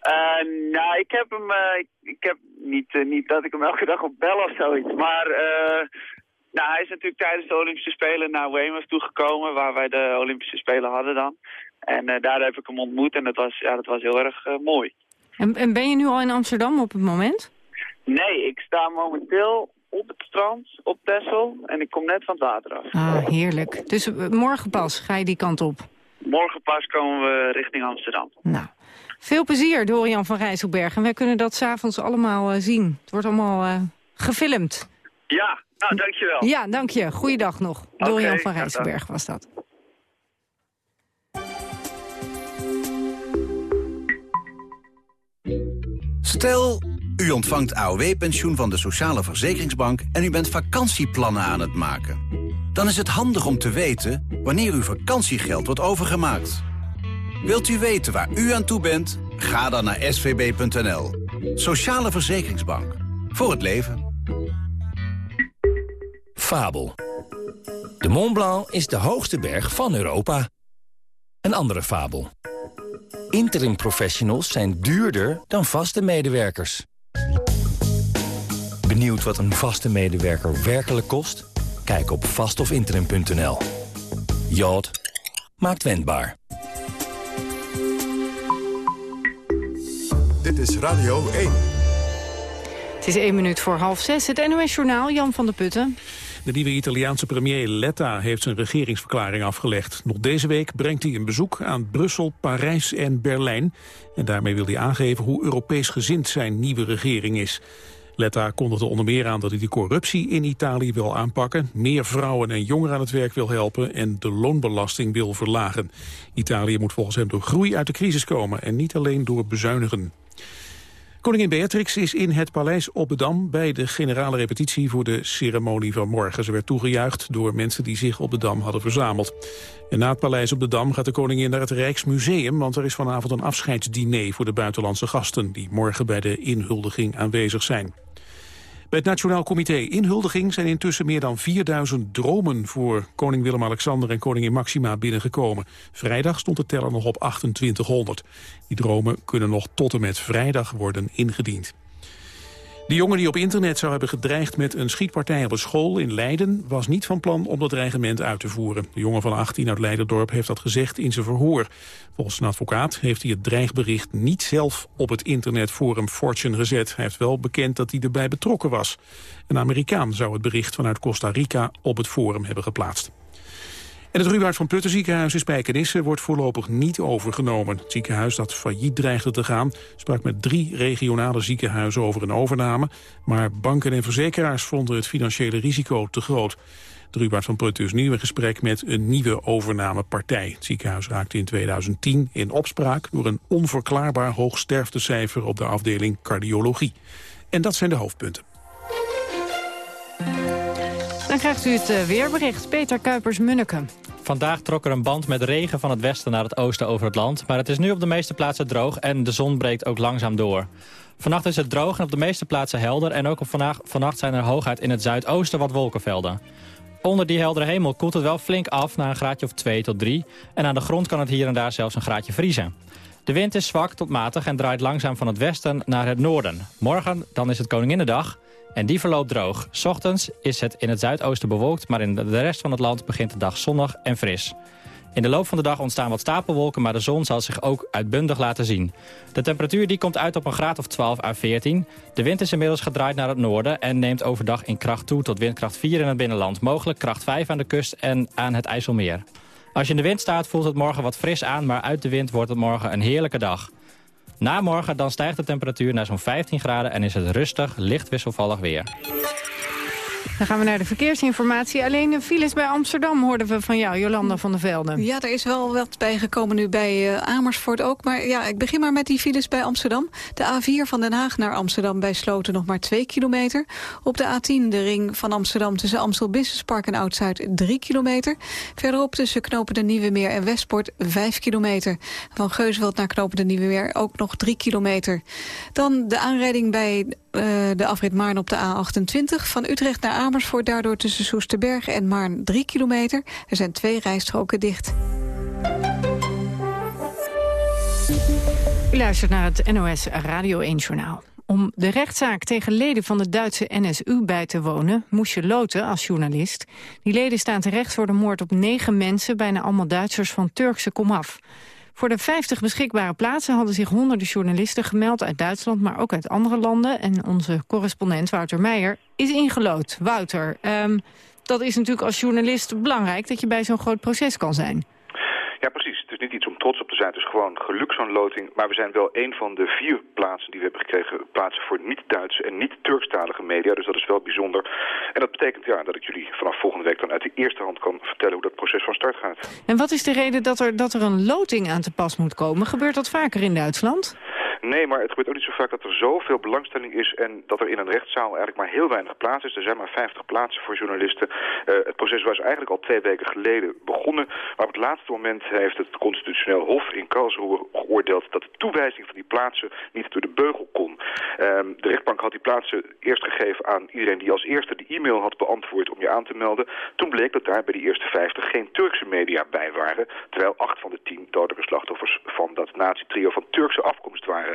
Eh, nou, ik heb hem... eh, ik, ik heb niet, eh, niet dat ik hem elke dag op bel of zoiets. Maar nou, hij is natuurlijk tijdens de Olympische Spelen naar Weymouth toegekomen... waar wij de Olympische Spelen hadden dan. En daar heb ik hem ontmoet en dat was, ja, dat was heel erg mooi. En, en ben je nu al in Amsterdam op het moment? Nee, ik sta momenteel op het strand, op Texel. En ik kom net van het water af. Ah, heerlijk. Dus morgen pas ga je die kant op. Morgen pas komen we richting Amsterdam. Nou, veel plezier, Dorian van Rijsselberg. En wij kunnen dat s'avonds allemaal eh, zien. Het wordt allemaal eh, gefilmd. Ja, nou, dankjewel. Ja, dank je. Goeiedag nog. Dorian van Rijsselberg was dat. Stel, u ontvangt AOW-pensioen van de Sociale Verzekeringsbank... en u bent vakantieplannen aan het maken. Dan is het handig om te weten wanneer uw vakantiegeld wordt overgemaakt. Wilt u weten waar u aan toe bent? Ga dan naar svb.nl. Sociale Verzekeringsbank. Voor het leven. Fabel. De Mont Blanc is de hoogste berg van Europa. Een andere fabel. Interim professionals zijn duurder dan vaste medewerkers. Benieuwd wat een vaste medewerker werkelijk kost? Kijk op vastofinterim.nl. Jod maakt wendbaar. Dit is Radio 1. Het is één minuut voor half zes. Het NOS-journaal, Jan van der Putten. De nieuwe Italiaanse premier Letta heeft zijn regeringsverklaring afgelegd. Nog deze week brengt hij een bezoek aan Brussel, Parijs en Berlijn. En daarmee wil hij aangeven hoe Europees gezind zijn nieuwe regering is. Letta kondigde onder meer aan dat hij de corruptie in Italië wil aanpakken... meer vrouwen en jongeren aan het werk wil helpen... en de loonbelasting wil verlagen. Italië moet volgens hem door groei uit de crisis komen... en niet alleen door bezuinigen. Koningin Beatrix is in het paleis op de Dam bij de generale repetitie voor de ceremonie van morgen. Ze werd toegejuicht door mensen die zich op de Dam hadden verzameld. En na het paleis op de Dam gaat de koningin naar het Rijksmuseum, want er is vanavond een afscheidsdiner voor de buitenlandse gasten die morgen bij de inhuldiging aanwezig zijn. Bij het Nationaal Comité Inhuldiging zijn intussen meer dan 4000 dromen voor koning Willem-Alexander en koningin Maxima binnengekomen. Vrijdag stond de teller nog op 2800. Die dromen kunnen nog tot en met vrijdag worden ingediend. De jongen die op internet zou hebben gedreigd met een schietpartij op een school in Leiden... was niet van plan om dat dreigement uit te voeren. De jongen van 18 uit Leiderdorp heeft dat gezegd in zijn verhoor. Volgens een advocaat heeft hij het dreigbericht niet zelf op het internetforum Fortune gezet. Hij heeft wel bekend dat hij erbij betrokken was. Een Amerikaan zou het bericht vanuit Costa Rica op het forum hebben geplaatst. En het Ruwaard van Putten ziekenhuis in Spijkenisse wordt voorlopig niet overgenomen. Het ziekenhuis dat failliet dreigde te gaan sprak met drie regionale ziekenhuizen over een overname. Maar banken en verzekeraars vonden het financiële risico te groot. Het Ruwaard van Putten is nu in gesprek met een nieuwe overnamepartij. Het ziekenhuis raakte in 2010 in opspraak door een onverklaarbaar hoog sterftecijfer op de afdeling cardiologie. En dat zijn de hoofdpunten. Dan krijgt u het eh, weerbericht. Peter Kuipers-Munneke. Vandaag trok er een band met regen van het westen naar het oosten over het land. Maar het is nu op de meeste plaatsen droog en de zon breekt ook langzaam door. Vannacht is het droog en op de meeste plaatsen helder. En ook op vannacht, zijn er hooguit in het zuidoosten wat wolkenvelden. Onder die heldere hemel koelt het wel flink af naar een graadje of 2 tot 3. En aan de grond kan het hier en daar zelfs een graadje vriezen. De wind is zwak tot matig en draait langzaam van het westen naar het noorden. Morgen dan is het Koninginnedag en die verloopt droog. Ochtends is het in het zuidoosten bewolkt, maar in de rest van het land begint de dag zonnig en fris. In de loop van de dag ontstaan wat stapelwolken, maar de zon zal zich ook uitbundig laten zien. De temperatuur die komt uit op een graad of 12 à 14. De wind is inmiddels gedraaid naar het noorden en neemt overdag in kracht toe tot windkracht 4 in het binnenland. Mogelijk kracht 5 aan de kust en aan het IJsselmeer. Als je in de wind staat voelt het morgen wat fris aan, maar uit de wind wordt het morgen een heerlijke dag. Na morgen dan stijgt de temperatuur naar zo'n 15 graden en is het rustig, licht wisselvallig weer. Dan gaan we naar de verkeersinformatie. Alleen de files bij Amsterdam hoorden we van jou, Jolanda van der Velden. Ja, er is wel wat bijgekomen nu bij uh, Amersfoort ook. Maar ja, ik begin maar met die files bij Amsterdam. De A4 van Den Haag naar Amsterdam bij Sloten nog maar 2 kilometer. Op de A10 de ring van Amsterdam tussen Amstel Business Park en Oud-Zuid 3 kilometer. Verderop tussen Knopen de Nieuwe Meer en Westpoort 5 kilometer. Van Geusveld naar Knopen de Nieuwe Meer ook nog 3 kilometer. Dan de aanrijding bij uh, de afrit Maarn op de A28. Van Utrecht naar Amersfoort, daardoor tussen Soesterberg en Maarn 3 kilometer. Er zijn twee rijstroken dicht. U luistert naar het NOS Radio 1-journaal. Om de rechtszaak tegen leden van de Duitse NSU bij te wonen... moest je loten als journalist. Die leden staan terecht voor de moord op negen mensen... bijna allemaal Duitsers van Turkse komaf. Voor de 50 beschikbare plaatsen hadden zich honderden journalisten gemeld uit Duitsland, maar ook uit andere landen. En onze correspondent Wouter Meijer is ingelood. Wouter, um, dat is natuurlijk als journalist belangrijk dat je bij zo'n groot proces kan zijn. Ja, precies. Het is niet iets trots op te zijn. Het is gewoon geluk zo'n loting. Maar we zijn wel een van de vier plaatsen die we hebben gekregen. Plaatsen voor niet-Duitse en niet-Turkstalige media. Dus dat is wel bijzonder. En dat betekent ja, dat ik jullie vanaf volgende week dan uit de eerste hand kan vertellen hoe dat proces van start gaat. En wat is de reden dat er, dat er een loting aan te pas moet komen? Gebeurt dat vaker in Duitsland? Nee, maar het gebeurt ook niet zo vaak dat er zoveel belangstelling is... en dat er in een rechtszaal eigenlijk maar heel weinig plaats is. Er zijn maar 50 plaatsen voor journalisten. Uh, het proces was eigenlijk al twee weken geleden begonnen. Maar op het laatste moment heeft het constitutioneel hof in Karlsruhe geoordeeld... dat de toewijzing van die plaatsen niet door de beugel kon. Uh, de rechtbank had die plaatsen eerst gegeven aan iedereen die als eerste de e-mail had beantwoord om je aan te melden. Toen bleek dat daar bij die eerste 50 geen Turkse media bij waren. Terwijl acht van de tien dodelijke slachtoffers van dat nazi-trio van Turkse afkomst waren.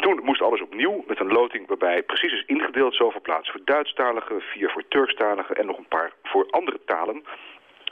Toen moest alles opnieuw met een loting waarbij precies is ingedeeld zoveel plaatsen voor Duitsstaligen, vier voor Turkstaligen en nog een paar voor andere talen.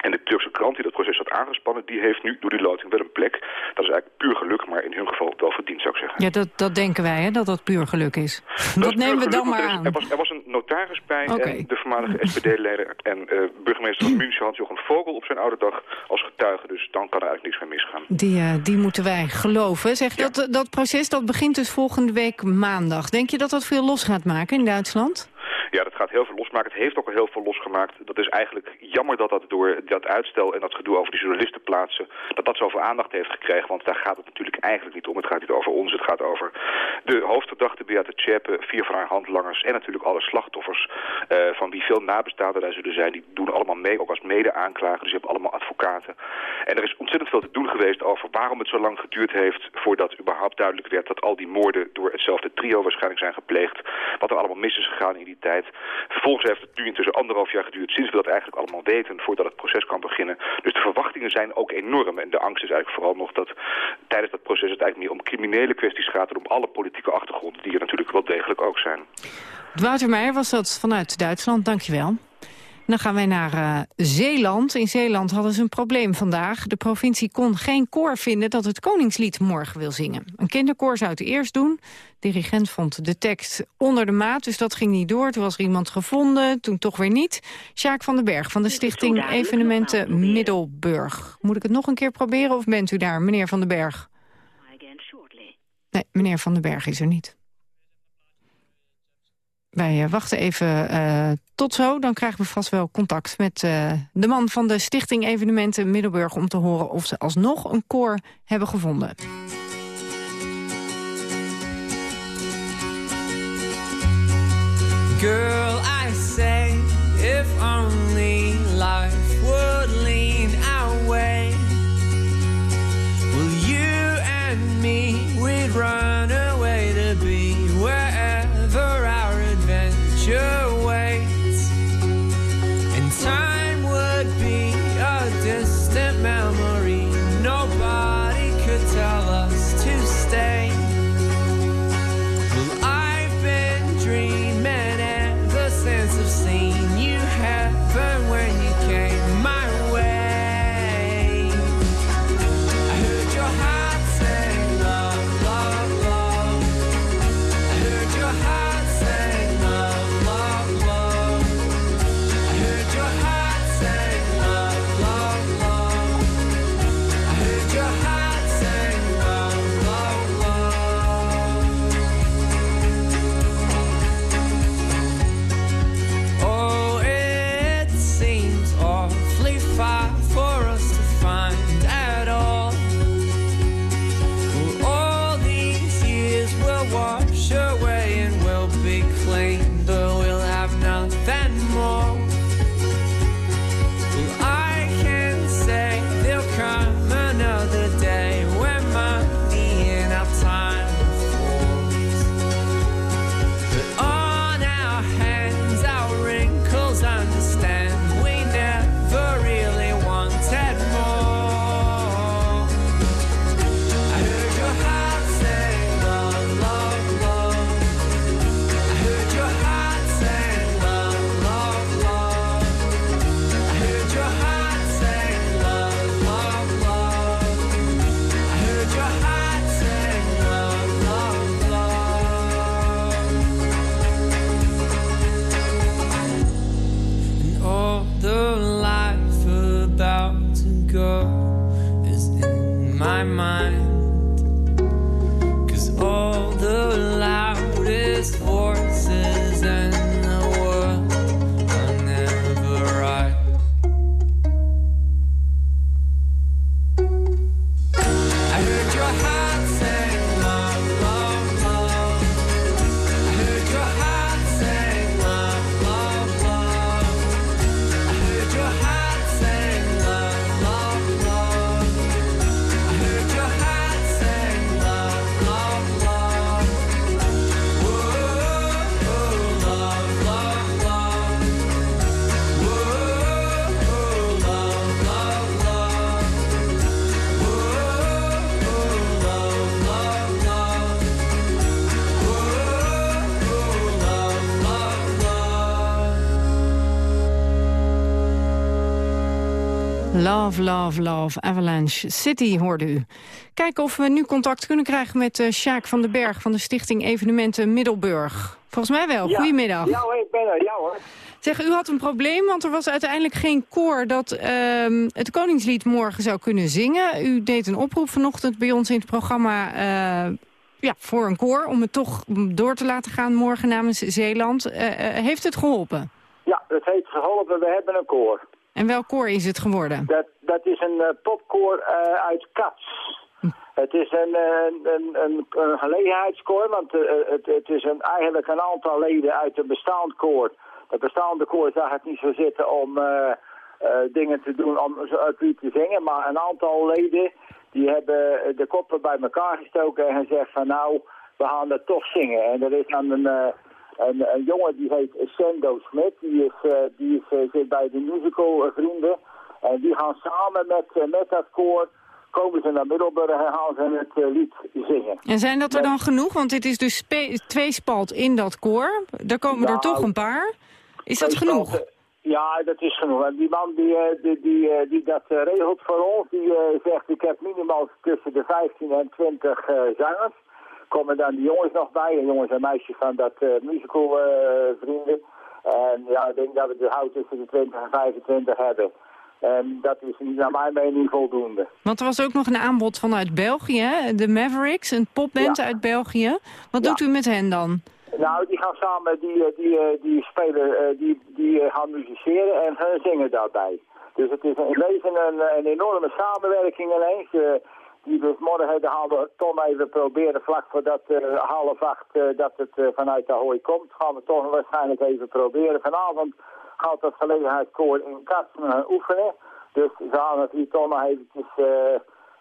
En de Turkse krant die dat proces had aangespannen... die heeft nu door die loting wel een plek. Dat is eigenlijk puur geluk, maar in hun geval wel verdiend, zou ik zeggen. Ja, dat, dat denken wij, hè, dat dat puur geluk is. Dat, dat nemen we dan maar er is, aan. Er was, er was een notaris bij okay. en de voormalige SPD-leider... en uh, burgemeester van München had Jochen Vogel op zijn oude dag als getuige. Dus dan kan er eigenlijk niks meer misgaan. Die, uh, die moeten wij geloven. Zeg, ja. dat, dat proces dat begint dus volgende week maandag. Denk je dat dat veel los gaat maken in Duitsland? Ja, dat gaat heel veel losmaken. Het heeft ook al heel veel losgemaakt. Dat is eigenlijk jammer dat dat door dat uitstel en dat gedoe over de journalistenplaatsen, dat dat zoveel aandacht heeft gekregen. Want daar gaat het natuurlijk eigenlijk niet om. Het gaat niet over ons. Het gaat over de hoofdverdachte Beate Tjeppe, vier van haar handlangers en natuurlijk alle slachtoffers eh, van wie veel nabestaanden daar zullen zijn. Die doen allemaal mee, ook als mede-aanklager. Dus je hebt allemaal advocaten. En er is ontzettend veel te doen geweest over waarom het zo lang geduurd heeft voordat überhaupt duidelijk werd dat al die moorden door hetzelfde trio waarschijnlijk zijn gepleegd. Wat er allemaal mis is gegaan in die tijd. Vervolgens heeft het nu intussen anderhalf jaar geduurd sinds we dat eigenlijk allemaal weten voordat het proces kan beginnen. Dus de verwachtingen zijn ook enorm. En de angst is eigenlijk vooral nog dat tijdens dat proces het eigenlijk meer om criminele kwesties gaat en om alle politieke achtergronden die er natuurlijk wel degelijk ook zijn. Wouter Meijer was dat vanuit Duitsland, dankjewel. Dan gaan wij naar uh, Zeeland. In Zeeland hadden ze een probleem vandaag. De provincie kon geen koor vinden dat het Koningslied morgen wil zingen. Een kinderkoor zou het eerst doen. De dirigent vond de tekst onder de maat, dus dat ging niet door. Toen was er iemand gevonden, toen toch weer niet. Sjaak van den Berg van de stichting Evenementen Middelburg. Moet ik het nog een keer proberen of bent u daar, meneer van den Berg? Nee, meneer van den Berg is er niet. Wij uh, wachten even uh, tot zo. Dan krijgen we vast wel contact met uh, de man van de Stichting Evenementen Middelburg... om te horen of ze alsnog een koor hebben gevonden. Girl, I say, if only love, love. Love, Avalanche City hoorde u. Kijken of we nu contact kunnen krijgen met uh, Sjaak van den Berg... van de Stichting Evenementen Middelburg. Volgens mij wel. Ja. Goedemiddag. Ja hoor, ik ben er. Ja hoor. Zeg, u had een probleem, want er was uiteindelijk geen koor... dat ehm, het Koningslied morgen zou kunnen zingen. U deed een oproep vanochtend bij ons in het programma... eh, ja, voor een koor om het toch door te laten gaan morgen namens Zeeland. Eh, heeft het geholpen? Ja, het heeft geholpen. We hebben een koor. En welk koor is het geworden? Dat, dat is een uh, popkoor uh, uit Kats. Hm. Het is een, een, een, een, een gelegenheidskoor, want het, het, is een, eigenlijk een aantal leden uit een bestaand koor. Het bestaande koor zag het niet zo zitten om dingen te doen om uit wie te zingen, maar een aantal leden die hebben de koppen bij elkaar gestoken en gezegd van nou, we gaan dat toch zingen. En er is dan een, een, een jongen die heet Sendo Smit, die, is, uh, die is, uh, zit bij de musical uh, vrienden. En die gaan samen met, met dat koor, komen ze naar Middelburg en gaan ze het lied zingen. En zijn dat er dan genoeg? Want dit is dus twee spalt in dat koor. Daar komen Nou, er toch een paar. Is dat genoeg? Ja, dat is genoeg. En die man die, die, die, die dat regelt voor ons, die zegt ik heb minimaal tussen de 15 en 20 zangers komen dan die jongens nog bij. En jongens en meisjes van dat uh, musical uh, vrienden. En ja, ik denk dat we de hout tussen de 20 en 25 hebben. En dat is naar mijn mening voldoende. Want er was ook nog een aanbod vanuit België, hè? de Mavericks, een popband ja. uit België. Wat Ja. doet u met hen dan? Nou, die gaan samen, die, eh, die, eh, die spelen, eh, die, die eh, gaan musiceren en hun zingen daarbij. Dus het is in wezen een, een enorme samenwerking ineens. Eh, die morgen de gaan we toch even proberen, vlak voordat uh, half acht uh, dat het uh, vanuit Ahoy komt, gaan we toch waarschijnlijk even proberen. Vanavond gaat het gelegenheidskoor in Katzen oefenen. Dus we gaan het hier toch nog eventjes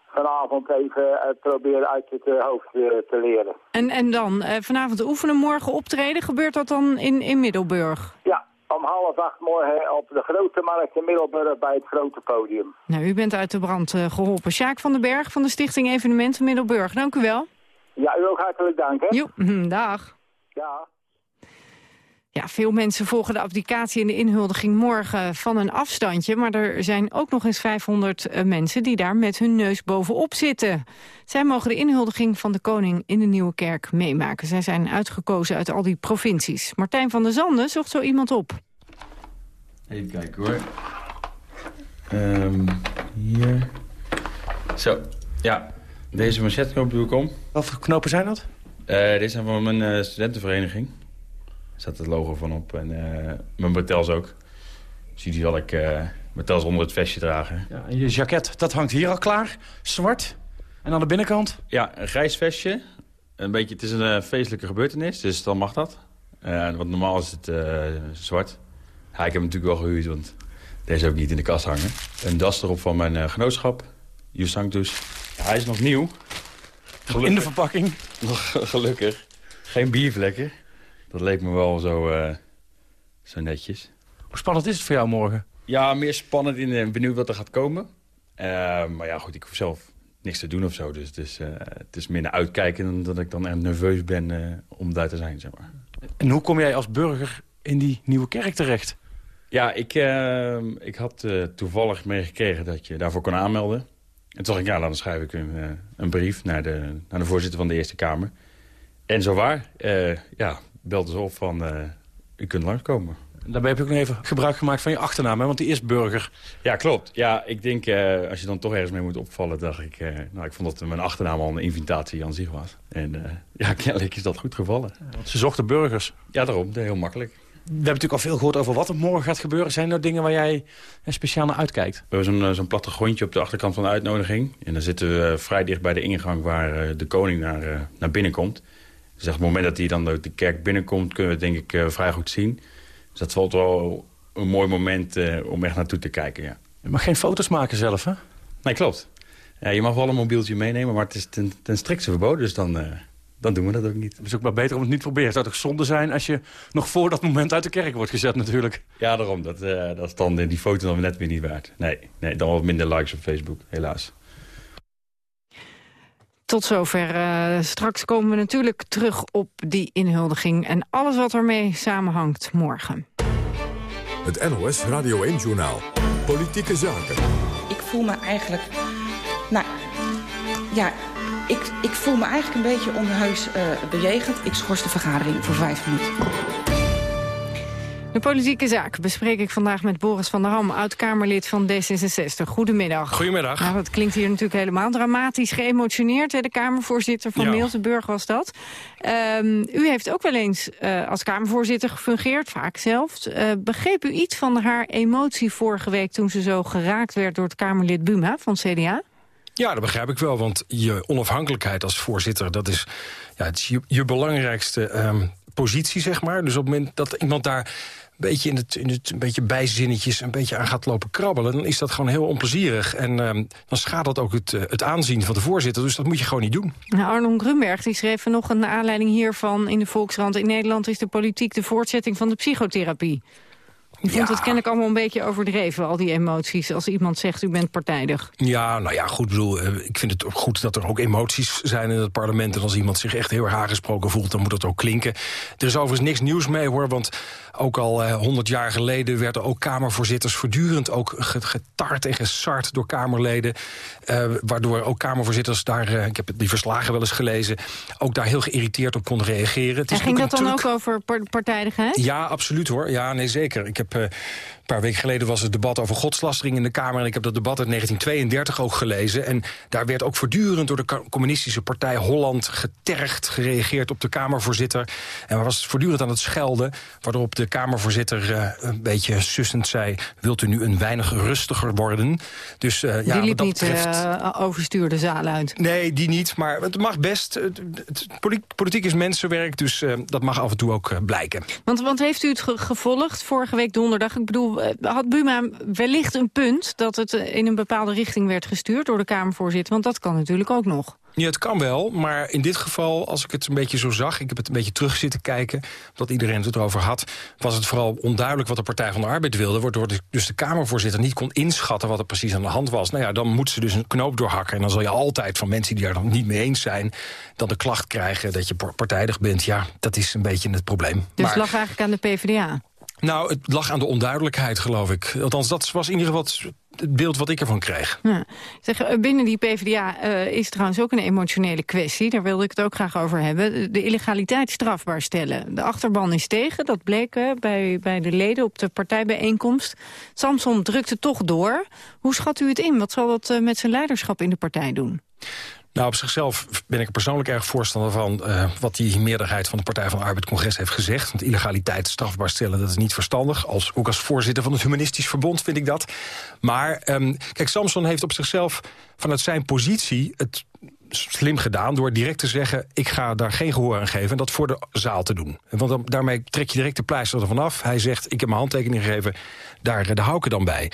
vanavond even proberen uit het hoofd te leren. En, en dan vanavond oefenen, morgen optreden. Gebeurt dat dan in, in Middelburg? Ja, om half acht morgen op de grote markt in Middelburg bij het grote podium. Nou, u bent uit de brand uh, geholpen. Sjaak van den Berg van de Stichting Evenementen Middelburg. Dank u wel. Ja, u ook hartelijk dank. Hè? Jo, dag. Ja. Ja, veel mensen volgen de abdicatie en de inhuldiging morgen van een afstandje. Maar er zijn ook nog eens 500 uh, mensen die daar met hun neus bovenop zitten. Zij mogen de inhuldiging van de koning in de Nieuwe Kerk meemaken. Zij zijn uitgekozen uit al die provincies. Martijn van der Zanden zocht zo iemand op. Even kijken hoor. Um, hier. Zo, ja. Deze manchetknoop doe ik om. Wat voor knopen zijn dat? Uh, dit zijn van mijn uh, studentenvereniging. Staat het logo van op. En uh, mijn bretels ook. Dus die zal ik uh, bretels onder het vestje dragen. Ja, en je jacket, dat hangt hier al klaar. Zwart. En aan de binnenkant? Ja, een grijs vestje. Een beetje, het is een uh, feestelijke gebeurtenis, dus dan mag dat. want normaal is het zwart. Ja, ik heb hem natuurlijk wel gehuurd, want deze heb ik niet in de kast hangen. Een das erop van mijn genootschap. Jus Sanctus. Ja, hij is nog nieuw. Gelukkig. In de verpakking? Nog gelukkig. Geen biervlekken. Dat leek me wel zo, uh, zo netjes. Hoe spannend is het voor jou morgen? Ja, meer spannend in en benieuwd wat er gaat komen. Uh, maar ja, goed, ik hoef zelf niks te doen of zo. Dus, dus uh, het is minder uitkijken dan dat ik dan echt nerveus ben om daar te zijn, zeg maar. En hoe kom jij als burger in die nieuwe kerk terecht? Ja, ik, ik had toevallig meegekregen dat je daarvoor kon aanmelden. En toen dacht ik, ja, dan schrijf ik een, een brief naar de, naar de voorzitter van de Eerste Kamer. En zo waar, ja, belde ze op van, uh, u kunt langskomen. Daarbij heb je ook nog even gebruik gemaakt van je achternaam, hè? want die is burger. Ja, klopt. Ja, ik denk, uh, als je dan toch ergens mee moet opvallen, dacht ik... Uh, nou, ik vond dat mijn achternaam al een invitatie aan zich was. En ja, kennelijk is dat goed gevallen. Want ze zochten burgers. Ja, daarom. Heel makkelijk. We hebben natuurlijk al veel gehoord over wat er morgen gaat gebeuren. Zijn er dingen waar jij speciaal naar uitkijkt? We hebben zo'n zo'n plattegrondje op de achterkant van de uitnodiging. En dan zitten we vrij dicht bij de ingang waar de koning naar, naar binnen komt. Dus op het moment dat hij dan de kerk binnenkomt, kunnen we het denk ik uh, vrij goed zien. Dus dat valt wel een mooi moment uh, om echt naartoe te kijken, ja. Je mag geen foto's maken zelf, hè? Nee, klopt. Ja, je mag wel een mobieltje meenemen, maar het is ten, ten strikste verboden. Dus dan, uh, dan doen we dat ook niet. Het is ook maar beter om het niet te proberen. Het zou toch zonde zijn als je nog voor dat moment uit de kerk wordt gezet natuurlijk. Ja, daarom. Dat, dat is dan die foto dan net weer niet waard. Nee, nee, dan wat minder likes op Facebook, helaas. Tot zover. Uh, straks komen we natuurlijk terug op die inhuldiging... en alles wat ermee samenhangt morgen. Het NOS Radio 1-journaal. Politieke zaken. Ik voel me eigenlijk... Nou, ja, ik, ik voel me eigenlijk een beetje onheus uh, bejegend. Ik schors de vergadering voor vijf minuten. De politieke zaak bespreek ik vandaag met Boris van der Ham, oud-Kamerlid van D66. Goedemiddag. Goedemiddag. Nou, dat klinkt hier natuurlijk helemaal dramatisch geëmotioneerd. Hè? De Kamervoorzitter van Ja. Miltenburg was dat. Ehm, u heeft ook wel eens eh, als Kamervoorzitter gefungeerd, vaak zelf. Eh, begreep u iets van haar emotie vorige week toen ze zo geraakt werd door het Kamerlid Buma van CDA? Ja, dat begrijp ik wel, want je onafhankelijkheid als voorzitter... dat is, ja, het is je, je belangrijkste ehm, positie, zeg maar. Dus op het moment dat iemand daar beetje in het, in het een beetje bijzinnetjes... een beetje aan gaat lopen krabbelen, dan is dat gewoon heel onplezierig. En ehm, dan schaadt dat ook het, eh, het aanzien van de voorzitter. Dus dat moet je gewoon niet doen. Nou, Arnon Grunberg die schreef vanochtend naar aanleiding hiervan in de Volkskrant... in Nederland is de politiek de voortzetting van de psychotherapie. U vond het kennelijk allemaal een beetje overdreven, al die emoties... als iemand zegt u bent partijdig. Ja, nou ja, goed, bedoel, eh, ik vind het ook goed dat er ook emoties zijn in het parlement. En als iemand zich echt heel erg aangesproken voelt, dan moet dat ook klinken. Er is overigens niks nieuws mee, hoor, want ook al honderd jaar geleden... werden ook Kamervoorzitters voortdurend ook ge- getart en gesart door Kamerleden. eh, waardoor ook Kamervoorzitters daar, eh, ik heb die verslagen wel eens gelezen... ook daar heel geïrriteerd op konden reageren. Het En is ging dat dan ook over par- partijdigheid? ja, absoluut hoor. Ja, nee, zeker. Ik heb, een paar weken geleden was het debat over godslastering in de Kamer... en ik heb dat debat uit 1932 ook gelezen. En daar werd ook voortdurend door de communistische partij Holland... getergd, gereageerd op de Kamervoorzitter. En was voortdurend aan het schelden... waarop de Kamervoorzitter eh, een beetje sussend zei... wilt u nu een weinig rustiger worden? Dus eh, ja, die liep dat niet betreft... eh, overstuur de zaal uit. Nee, die niet, maar het mag best. Het- Politiek is mensenwerk, dus eh, dat mag af en toe ook eh, blijken. Want, want heeft u het ge- gevolgd vorige week donderdag? Ik bedoel, eh, had Buma wellicht een punt... dat het eh, in een bepaalde richting werd gestuurd door de Kamervoorzitter? Want dat kan natuurlijk ook nog. Ja, het kan wel, maar in dit geval, als ik het een beetje zo zag... ik heb het een beetje terug zitten kijken, omdat iedereen het erover had... was het vooral onduidelijk wat de Partij van de Arbeid wilde... waardoor dus de Kamervoorzitter niet kon inschatten wat er precies aan de hand was. Nou ja, dan moet ze dus een knoop doorhakken. En dan zal je altijd van mensen die daar dan niet mee eens zijn... dan de klacht krijgen dat je par- partijdig bent. Ja, dat is een beetje het probleem. Dus Maar- lag eigenlijk aan de PvdA. Nou, het lag aan de onduidelijkheid, geloof ik. Althans, dat was in ieder geval het- beeld wat ik ervan kreeg. Ja. Zeg, eh, binnen die PvdA eh, is trouwens ook een emotionele kwestie. Daar wilde ik het ook graag over hebben. De illegaliteit strafbaar stellen. De achterban is tegen, dat bleek bij, bij de leden op de partijbijeenkomst. Samson drukte toch door. Hoe schat u het in? Wat zal dat eh, met zijn leiderschap in de partij doen? Nou, op zichzelf ben ik er persoonlijk erg voorstander van... eh, wat die meerderheid van de Partij van de Arbeid Congres heeft gezegd. Want illegaliteit strafbaar stellen, dat is niet verstandig. Als, ook als voorzitter van het Humanistisch Verbond vind ik dat. Maar, ehm, kijk, Samson heeft op zichzelf vanuit zijn positie... het slim gedaan door direct te zeggen... ik ga daar geen gehoor aan geven en dat voor de zaal te doen. Want dan, daarmee trek je direct de pleister ervan af. Hij zegt, ik heb mijn handtekening gegeven, daar, eh, daar hou ik er dan bij.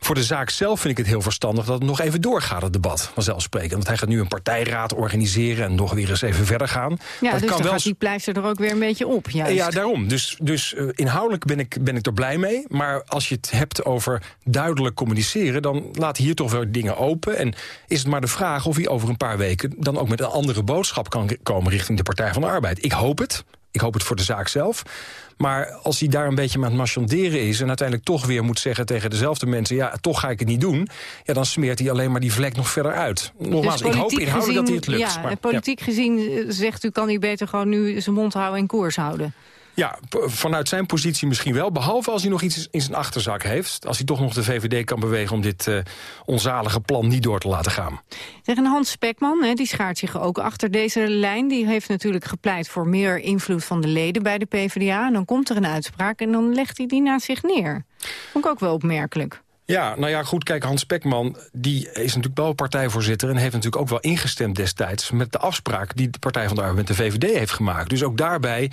Voor de zaak zelf vind ik het heel verstandig dat het nog even doorgaat, het debat, vanzelfsprekend. Want hij gaat nu een partijraad organiseren en nog weer eens even verder gaan. Ja, dat dus kan wel gaat die pleister er ook weer een beetje op. Juist. ja, daarom. Dus, dus eh, inhoudelijk ben ik, ben ik er blij mee. Maar als je het hebt over duidelijk communiceren... dan laat hier toch wel dingen open. En is het maar de vraag of hij over een paar weken... dan ook met een andere boodschap kan komen richting de Partij van de Arbeid. Ik hoop het. Ik hoop het voor de zaak zelf. Maar als hij daar een beetje aan het marchanderen is... en uiteindelijk toch weer moet zeggen tegen dezelfde mensen... ja, toch ga ik het niet doen... ja, dan smeert hij alleen maar die vlek nog verder uit. Nogmaals, Dus ik hoop inhoudelijk dat hij het lukt. Ja, maar, politiek gezien eh, zegt u, kan hij beter gewoon nu zijn mond houden en koers houden. Ja, vanuit zijn positie misschien wel. Behalve als hij nog iets in zijn achterzak heeft. Als hij toch nog de VVD kan bewegen om dit eh, onzalige plan niet door te laten gaan. Zeg, en Hans Spekman, hè, die schaart zich ook achter deze lijn. Die heeft natuurlijk gepleit voor meer invloed van de leden bij de PvdA. En dan komt er een uitspraak en dan legt hij die naast zich neer. Vond ik ook wel opmerkelijk. Ja, nou ja, goed, kijk, Hans Spekman, die is natuurlijk wel partijvoorzitter... en heeft natuurlijk ook wel ingestemd destijds... met de afspraak die de Partij van de Arbeid met de VVD heeft gemaakt. Dus ook daarbij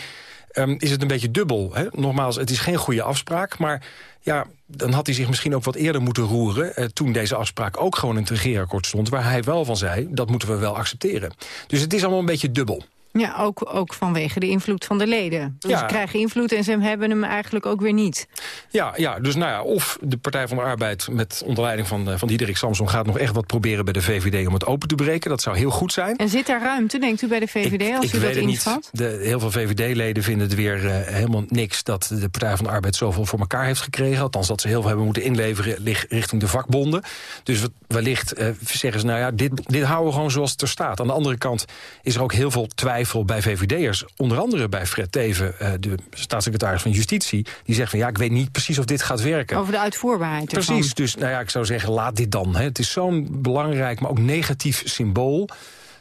ehm, is het een beetje dubbel. Hè? Nogmaals, het is geen goede afspraak, maar... Ja, dan had hij zich misschien ook wat eerder moeten roeren... Eh, toen deze afspraak ook gewoon in het regeerakkoord stond... waar hij wel van zei, dat moeten we wel accepteren. Dus het is allemaal een beetje dubbel. Ja, ook, ook vanwege de invloed van de leden. Dus Ja. ze krijgen invloed en ze hebben hem eigenlijk ook weer niet. Ja, ja, dus nou ja, of de Partij van de Arbeid met onder leiding van, eh, van Diederik Samson... gaat nog echt wat proberen bij de VVD om het open te breken. Dat zou heel goed zijn. En zit daar ruimte, denkt u, bij de VVD als ik u dat invat? niet. De, heel veel VVD-leden vinden het weer eh, helemaal niks... dat de Partij van de Arbeid zoveel voor elkaar heeft gekregen. Althans, dat ze heel veel hebben moeten inleveren richting de vakbonden. Dus wellicht eh, zeggen ze, nou ja, dit, dit houden we gewoon zoals het er staat. Aan de andere kant is er ook heel veel twijfel twijfel bij VVD'ers. Onder andere bij Fred Teven, eh, de staatssecretaris van Justitie. Die zegt van ja, ik weet niet precies of dit gaat werken. Over de uitvoerbaarheid ervan. Precies, dus nou ja, ik zou zeggen, laat dit dan. Hè. Het is zo'n belangrijk, maar ook negatief symbool.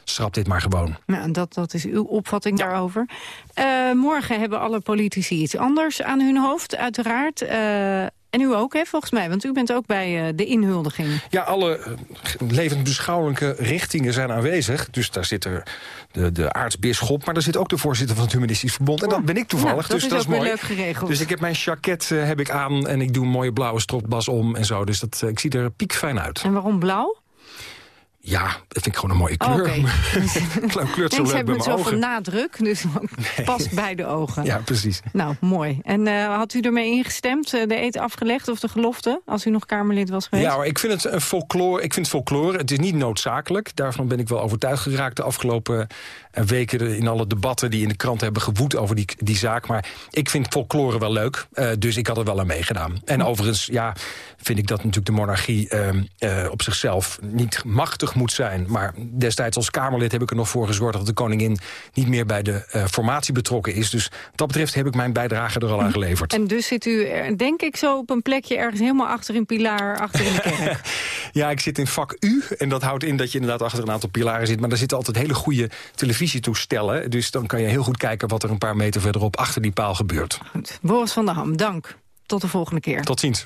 Schrap dit maar gewoon. Nou, dat, dat is uw opvatting daarover. Eh, morgen hebben alle politici iets anders aan hun hoofd, uiteraard. Eh, en u ook, hè, volgens mij, want u bent ook bij de inhuldiging. Ja, alle eh, levensbeschouwelijke richtingen zijn aanwezig. Dus daar zit er de, de aartsbisschop, maar daar zit ook de voorzitter van het Humanistisch Verbond. En dat ben ik toevallig, Nou, dat dus is dat is mooi. leuk geregeld. Dus ik heb mijn jacket eh, heb ik aan en ik doe een mooie blauwe stropdas om en zo. Dus dat, eh, ik zie er piekfijn uit. En waarom blauw? Ja, dat vind ik gewoon een mooie kleur. oké. Kleur kleurt Nee, zo ze leuk hebben bij mijn zoveel ogen. nadruk, dus past bij de ogen. Ja, precies. Nou, mooi. En eh, had u ermee ingestemd, eh, de eet afgelegd of de gelofte... als u nog Kamerlid was geweest? Ja, maar ik vind het een folklore. Ik vind folklore. Het is niet noodzakelijk. Daarvan ben ik wel overtuigd geraakt de afgelopen eh, weken in alle debatten die in de krant hebben gewoed over die, die zaak. Maar ik vind folklore wel leuk. dus ik had er wel aan meegedaan. En overigens, ja, vind ik dat natuurlijk de monarchie eh, eh, op zichzelf niet machtig moet zijn. Maar destijds als Kamerlid heb ik er nog voor gezorgd dat de koningin niet meer bij de eh, formatie betrokken is. Dus wat dat betreft heb ik mijn bijdrage er al aan geleverd. En dus zit u, er, denk ik, zo op een plekje ergens helemaal achter in Pilaar, achter in de kerk. Ja, ik zit in vak U. En dat houdt in dat je inderdaad achter een aantal pilaren zit. Maar daar zitten altijd hele goede televisietoestellen. Dus dan kan je heel goed kijken wat er een paar meter verderop achter die paal gebeurt. Boris van der Ham, dank. Tot de volgende keer. Tot ziens.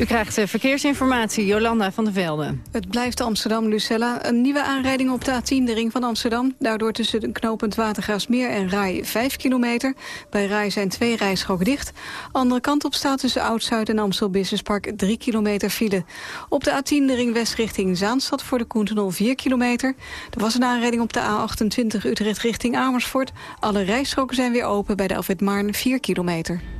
U krijgt eh, verkeersinformatie, Jolanda van der Velde. Het blijft Amsterdam-Lucella. Een nieuwe aanrijding op de A10, de ring van Amsterdam. Daardoor tussen de knooppunt Watergraafsmeer en Rai 5 kilometer. Bij Rai zijn twee rijstroken dicht. Andere kant op staat tussen Oud-Zuid en Amstel Business Park 3 kilometer file. Op de A10, de ring west richting Zaanstad voor de Koentunnel 4 kilometer. Er was een aanrijding op de A28 Utrecht richting Amersfoort. Alle rijstroken zijn weer open bij de Alfred Maarn 4 kilometer.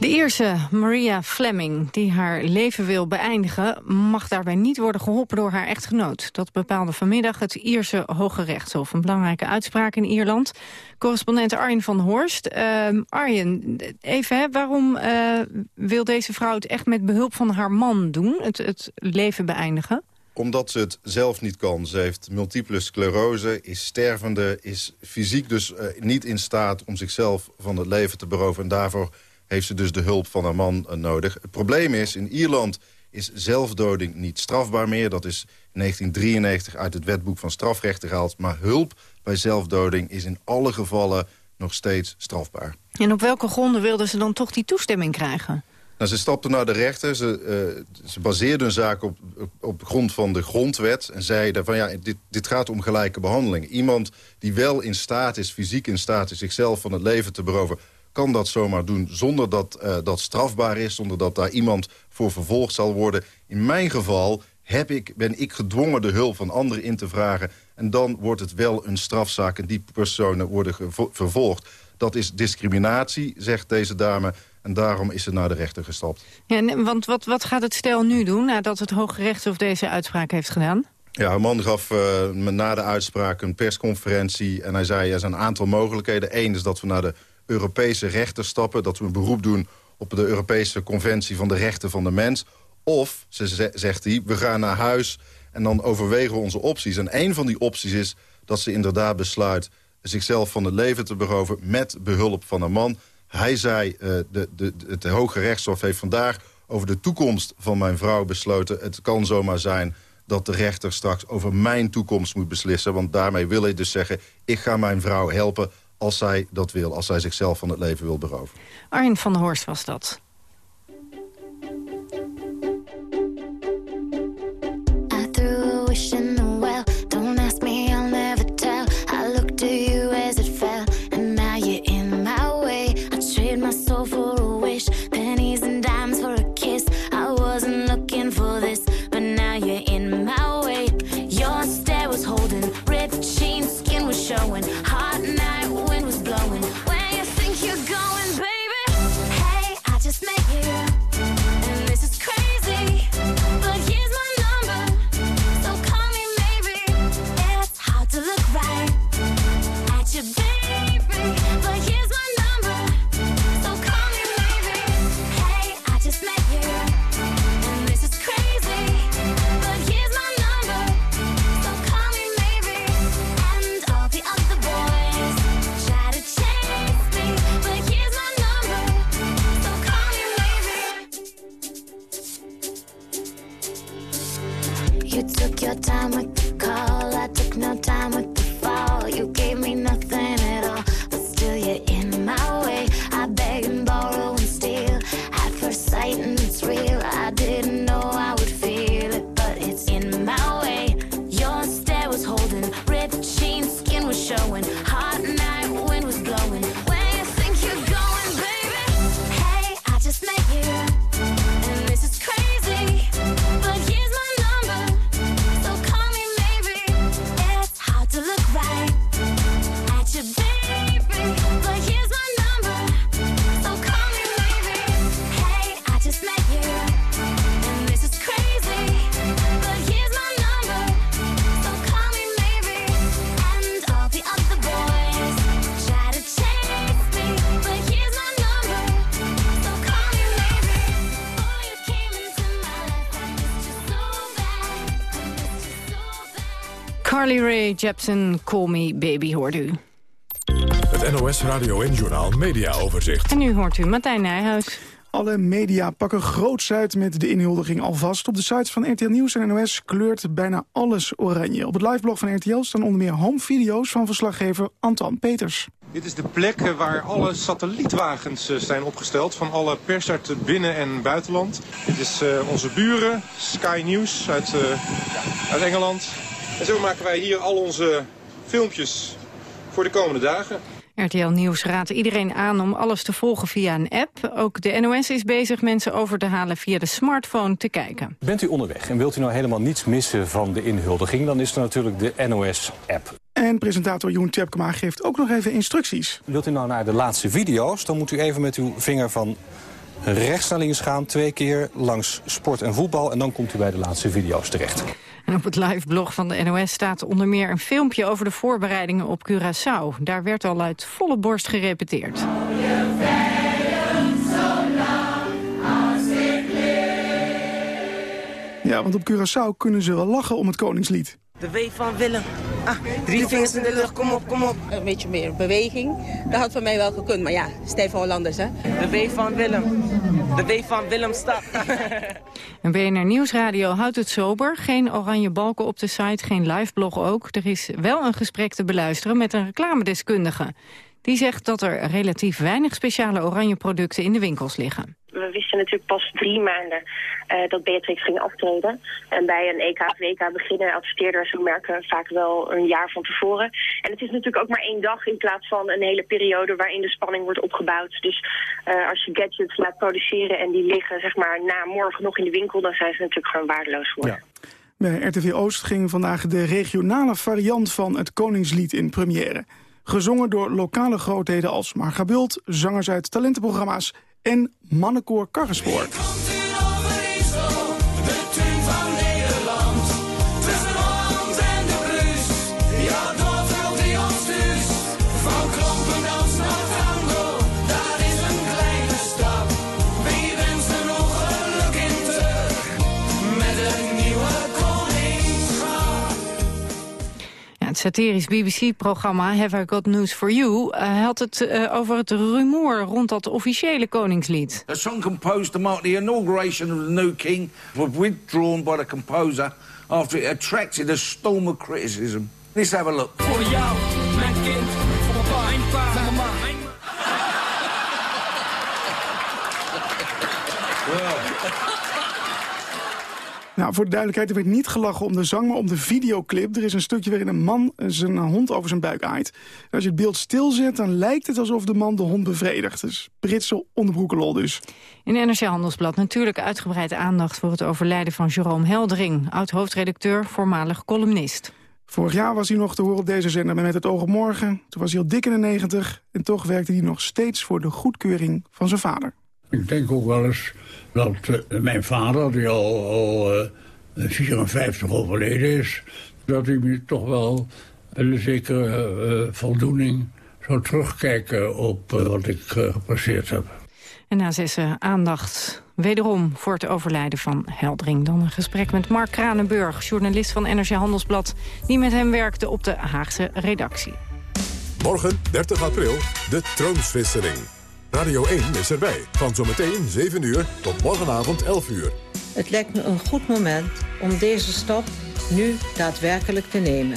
De Ierse Maria Fleming, die haar leven wil beëindigen... mag daarbij niet worden geholpen door haar echtgenoot. Dat bepaalde vanmiddag het Ierse Hoge Rechtshof. Een belangrijke uitspraak in Ierland. Correspondent Arjen van Horst. Ehm, Arjen, even, hè, waarom eh, wil deze vrouw het echt met behulp van haar man doen? Het, het leven beëindigen? Omdat ze het zelf niet kan. Ze heeft multiple sclerose, is stervende, is fysiek dus eh, niet in staat om zichzelf van het leven te beroven. En daarvoor heeft ze dus de hulp van haar man eh, nodig. Het probleem is, in Ierland is zelfdoding niet strafbaar meer. Dat is in 1993 uit het wetboek van strafrechten gehaald. Maar hulp bij zelfdoding is in alle gevallen nog steeds strafbaar. En op welke gronden wilde ze dan toch die toestemming krijgen? Nou, ze stapte naar de rechter. Ze, eh, ze baseerde een zaak op, op, op grond van de grondwet. En zei van ja, dit, dit gaat om gelijke behandeling. Iemand die wel in staat is, fysiek in staat is... zichzelf van het leven te beroven, kan dat zomaar doen... zonder dat eh, dat strafbaar is, zonder dat daar iemand voor vervolgd zal worden. In mijn geval heb ik, ben ik gedwongen de hulp van anderen in te vragen... en dan wordt het wel een strafzaak en die personen worden vervolgd. Dat is discriminatie, zegt deze dame... En daarom is ze naar de rechter gestapt. Ja, want wat, wat gaat het stel nu doen nadat het Hoge Rechtshof deze uitspraak heeft gedaan? Ja, haar man gaf me na de uitspraak een persconferentie... en hij zei, er zijn een aantal mogelijkheden. Eén is dat we naar de Europese rechter stappen... dat we een beroep doen op de Europese Conventie van de Rechten van de Mens. Of, ze ze- zegt hij, we gaan naar huis en dan overwegen we onze opties. En één van die opties is dat ze inderdaad besluit... zichzelf van het leven te beroven met behulp van haar man... Hij zei, eh, de, de, het Hoge Rechtshof heeft vandaag over de toekomst van mijn vrouw besloten. Het kan zomaar zijn dat de rechter straks over mijn toekomst moet beslissen. Want daarmee wil hij dus zeggen, ik ga mijn vrouw helpen als zij dat wil. Als zij zichzelf van het leven wil beroven. Arjen van der Horst was dat. You took your time with the call, I took no time with the fall. You gave me Jepsen, Call Me Baby, hoort u. Het NOS Radio en Journaal Media Overzicht. En nu hoort u Martijn Nijhuis. Alle media pakken groots uit met de inhuldiging alvast. Op de sites van RTL Nieuws en NOS kleurt bijna alles oranje. Op het liveblog van RTL staan onder meer home video's van verslaggever Anton Peters. Dit is de plek waar alle satellietwagens eh, zijn opgesteld van alle pers uit binnen- en buitenland. Dit is eh, onze buren, Sky News uit, eh, uit Engeland. En zo maken wij hier al onze filmpjes voor de komende dagen. RTL Nieuws raadt iedereen aan om alles te volgen via een app. Ook de NOS is bezig mensen over te halen via de smartphone te kijken. Bent u onderweg en wilt u nou helemaal niets missen van de inhuldiging... dan is er natuurlijk de NOS-app. En presentator Jeroen Tjepkema geeft ook nog even instructies. Wilt u nou naar de laatste video's, dan moet u even met uw vinger van rechts naar links gaan... twee keer langs sport en voetbal en dan komt u bij de laatste video's terecht. En op het liveblog van de NOS staat onder meer een filmpje over de voorbereidingen op Curaçao. Daar werd al uit volle borst gerepeteerd. Ja, want op Curaçao kunnen ze wel lachen om het Koningslied. De W van Willem. Ah, drie vingers in de lucht, kom op, kom op. Een beetje meer beweging. Dat had voor mij wel gekund, maar ja, stijve Hollanders, hè. De W van Willem. De W van Willem stad. En BNR Nieuwsradio houdt het sober. Geen oranje balken op de site, geen liveblog ook. Er is wel een gesprek te beluisteren met een reclamedeskundige. Die zegt dat er relatief weinig speciale oranje producten in de winkels liggen. We wisten natuurlijk pas drie maanden eh, dat Beatrix ging aftreden. En bij een EK of WK beginnen adverteerders hun merken vaak wel een jaar van tevoren. En het is natuurlijk ook maar één dag in plaats van een hele periode waarin de spanning wordt opgebouwd. Dus eh, als je gadgets laat produceren en die liggen zeg maar na morgen nog in de winkel, dan zijn ze natuurlijk gewoon waardeloos geworden. Bij RTV Oost ging vandaag de regionale variant van het Koningslied in première. Gezongen door lokale grootheden als Marga Bult, zangers uit talentenprogramma's en mannenkoor Karrespoor. Satirisch BBC-programma Have I Got News For You... eh, had het eh, over het rumoer rond dat officiële Koningslied. A song composed to mark the inauguration of the new king was withdrawn by the composer after it attracted a storm of criticism. Let's have a look. Voor jou, mijn kind. Nou, voor de duidelijkheid, er werd niet gelachen om de zang, maar om de videoclip. Er is een stukje waarin een man zijn hond over zijn buik aait. En als je het beeld stilzet, dan lijkt het alsof de man de hond bevredigt. Dus Britse onderbroekenlol dus. In NRC Handelsblad natuurlijk uitgebreid aandacht voor het overlijden van Jerome Heldering. Oud-hoofdredacteur, voormalig columnist. Vorig jaar was hij nog te horen op deze zender met het oog op morgen. Toen was hij al dik in de negentig. En toch werkte hij nog steeds voor de goedkeuring van zijn vader. Ik denk ook wel eens dat eh, mijn vader, die al, al eh, 54 overleden is... dat hij me toch wel een zekere eh, voldoening zou terugkijken op wat ik gepresteerd heb. En na zessen aandacht wederom voor het overlijden van Heldering. Dan een gesprek met Mark Kranenburg, journalist van NRC Handelsblad... die met hem werkte op de Haagse redactie. Morgen, 30 april, de troonswisseling. Radio 1 is erbij, van zometeen 7 uur tot morgenavond 11 uur. Het lijkt me een goed moment om deze stap nu daadwerkelijk te nemen.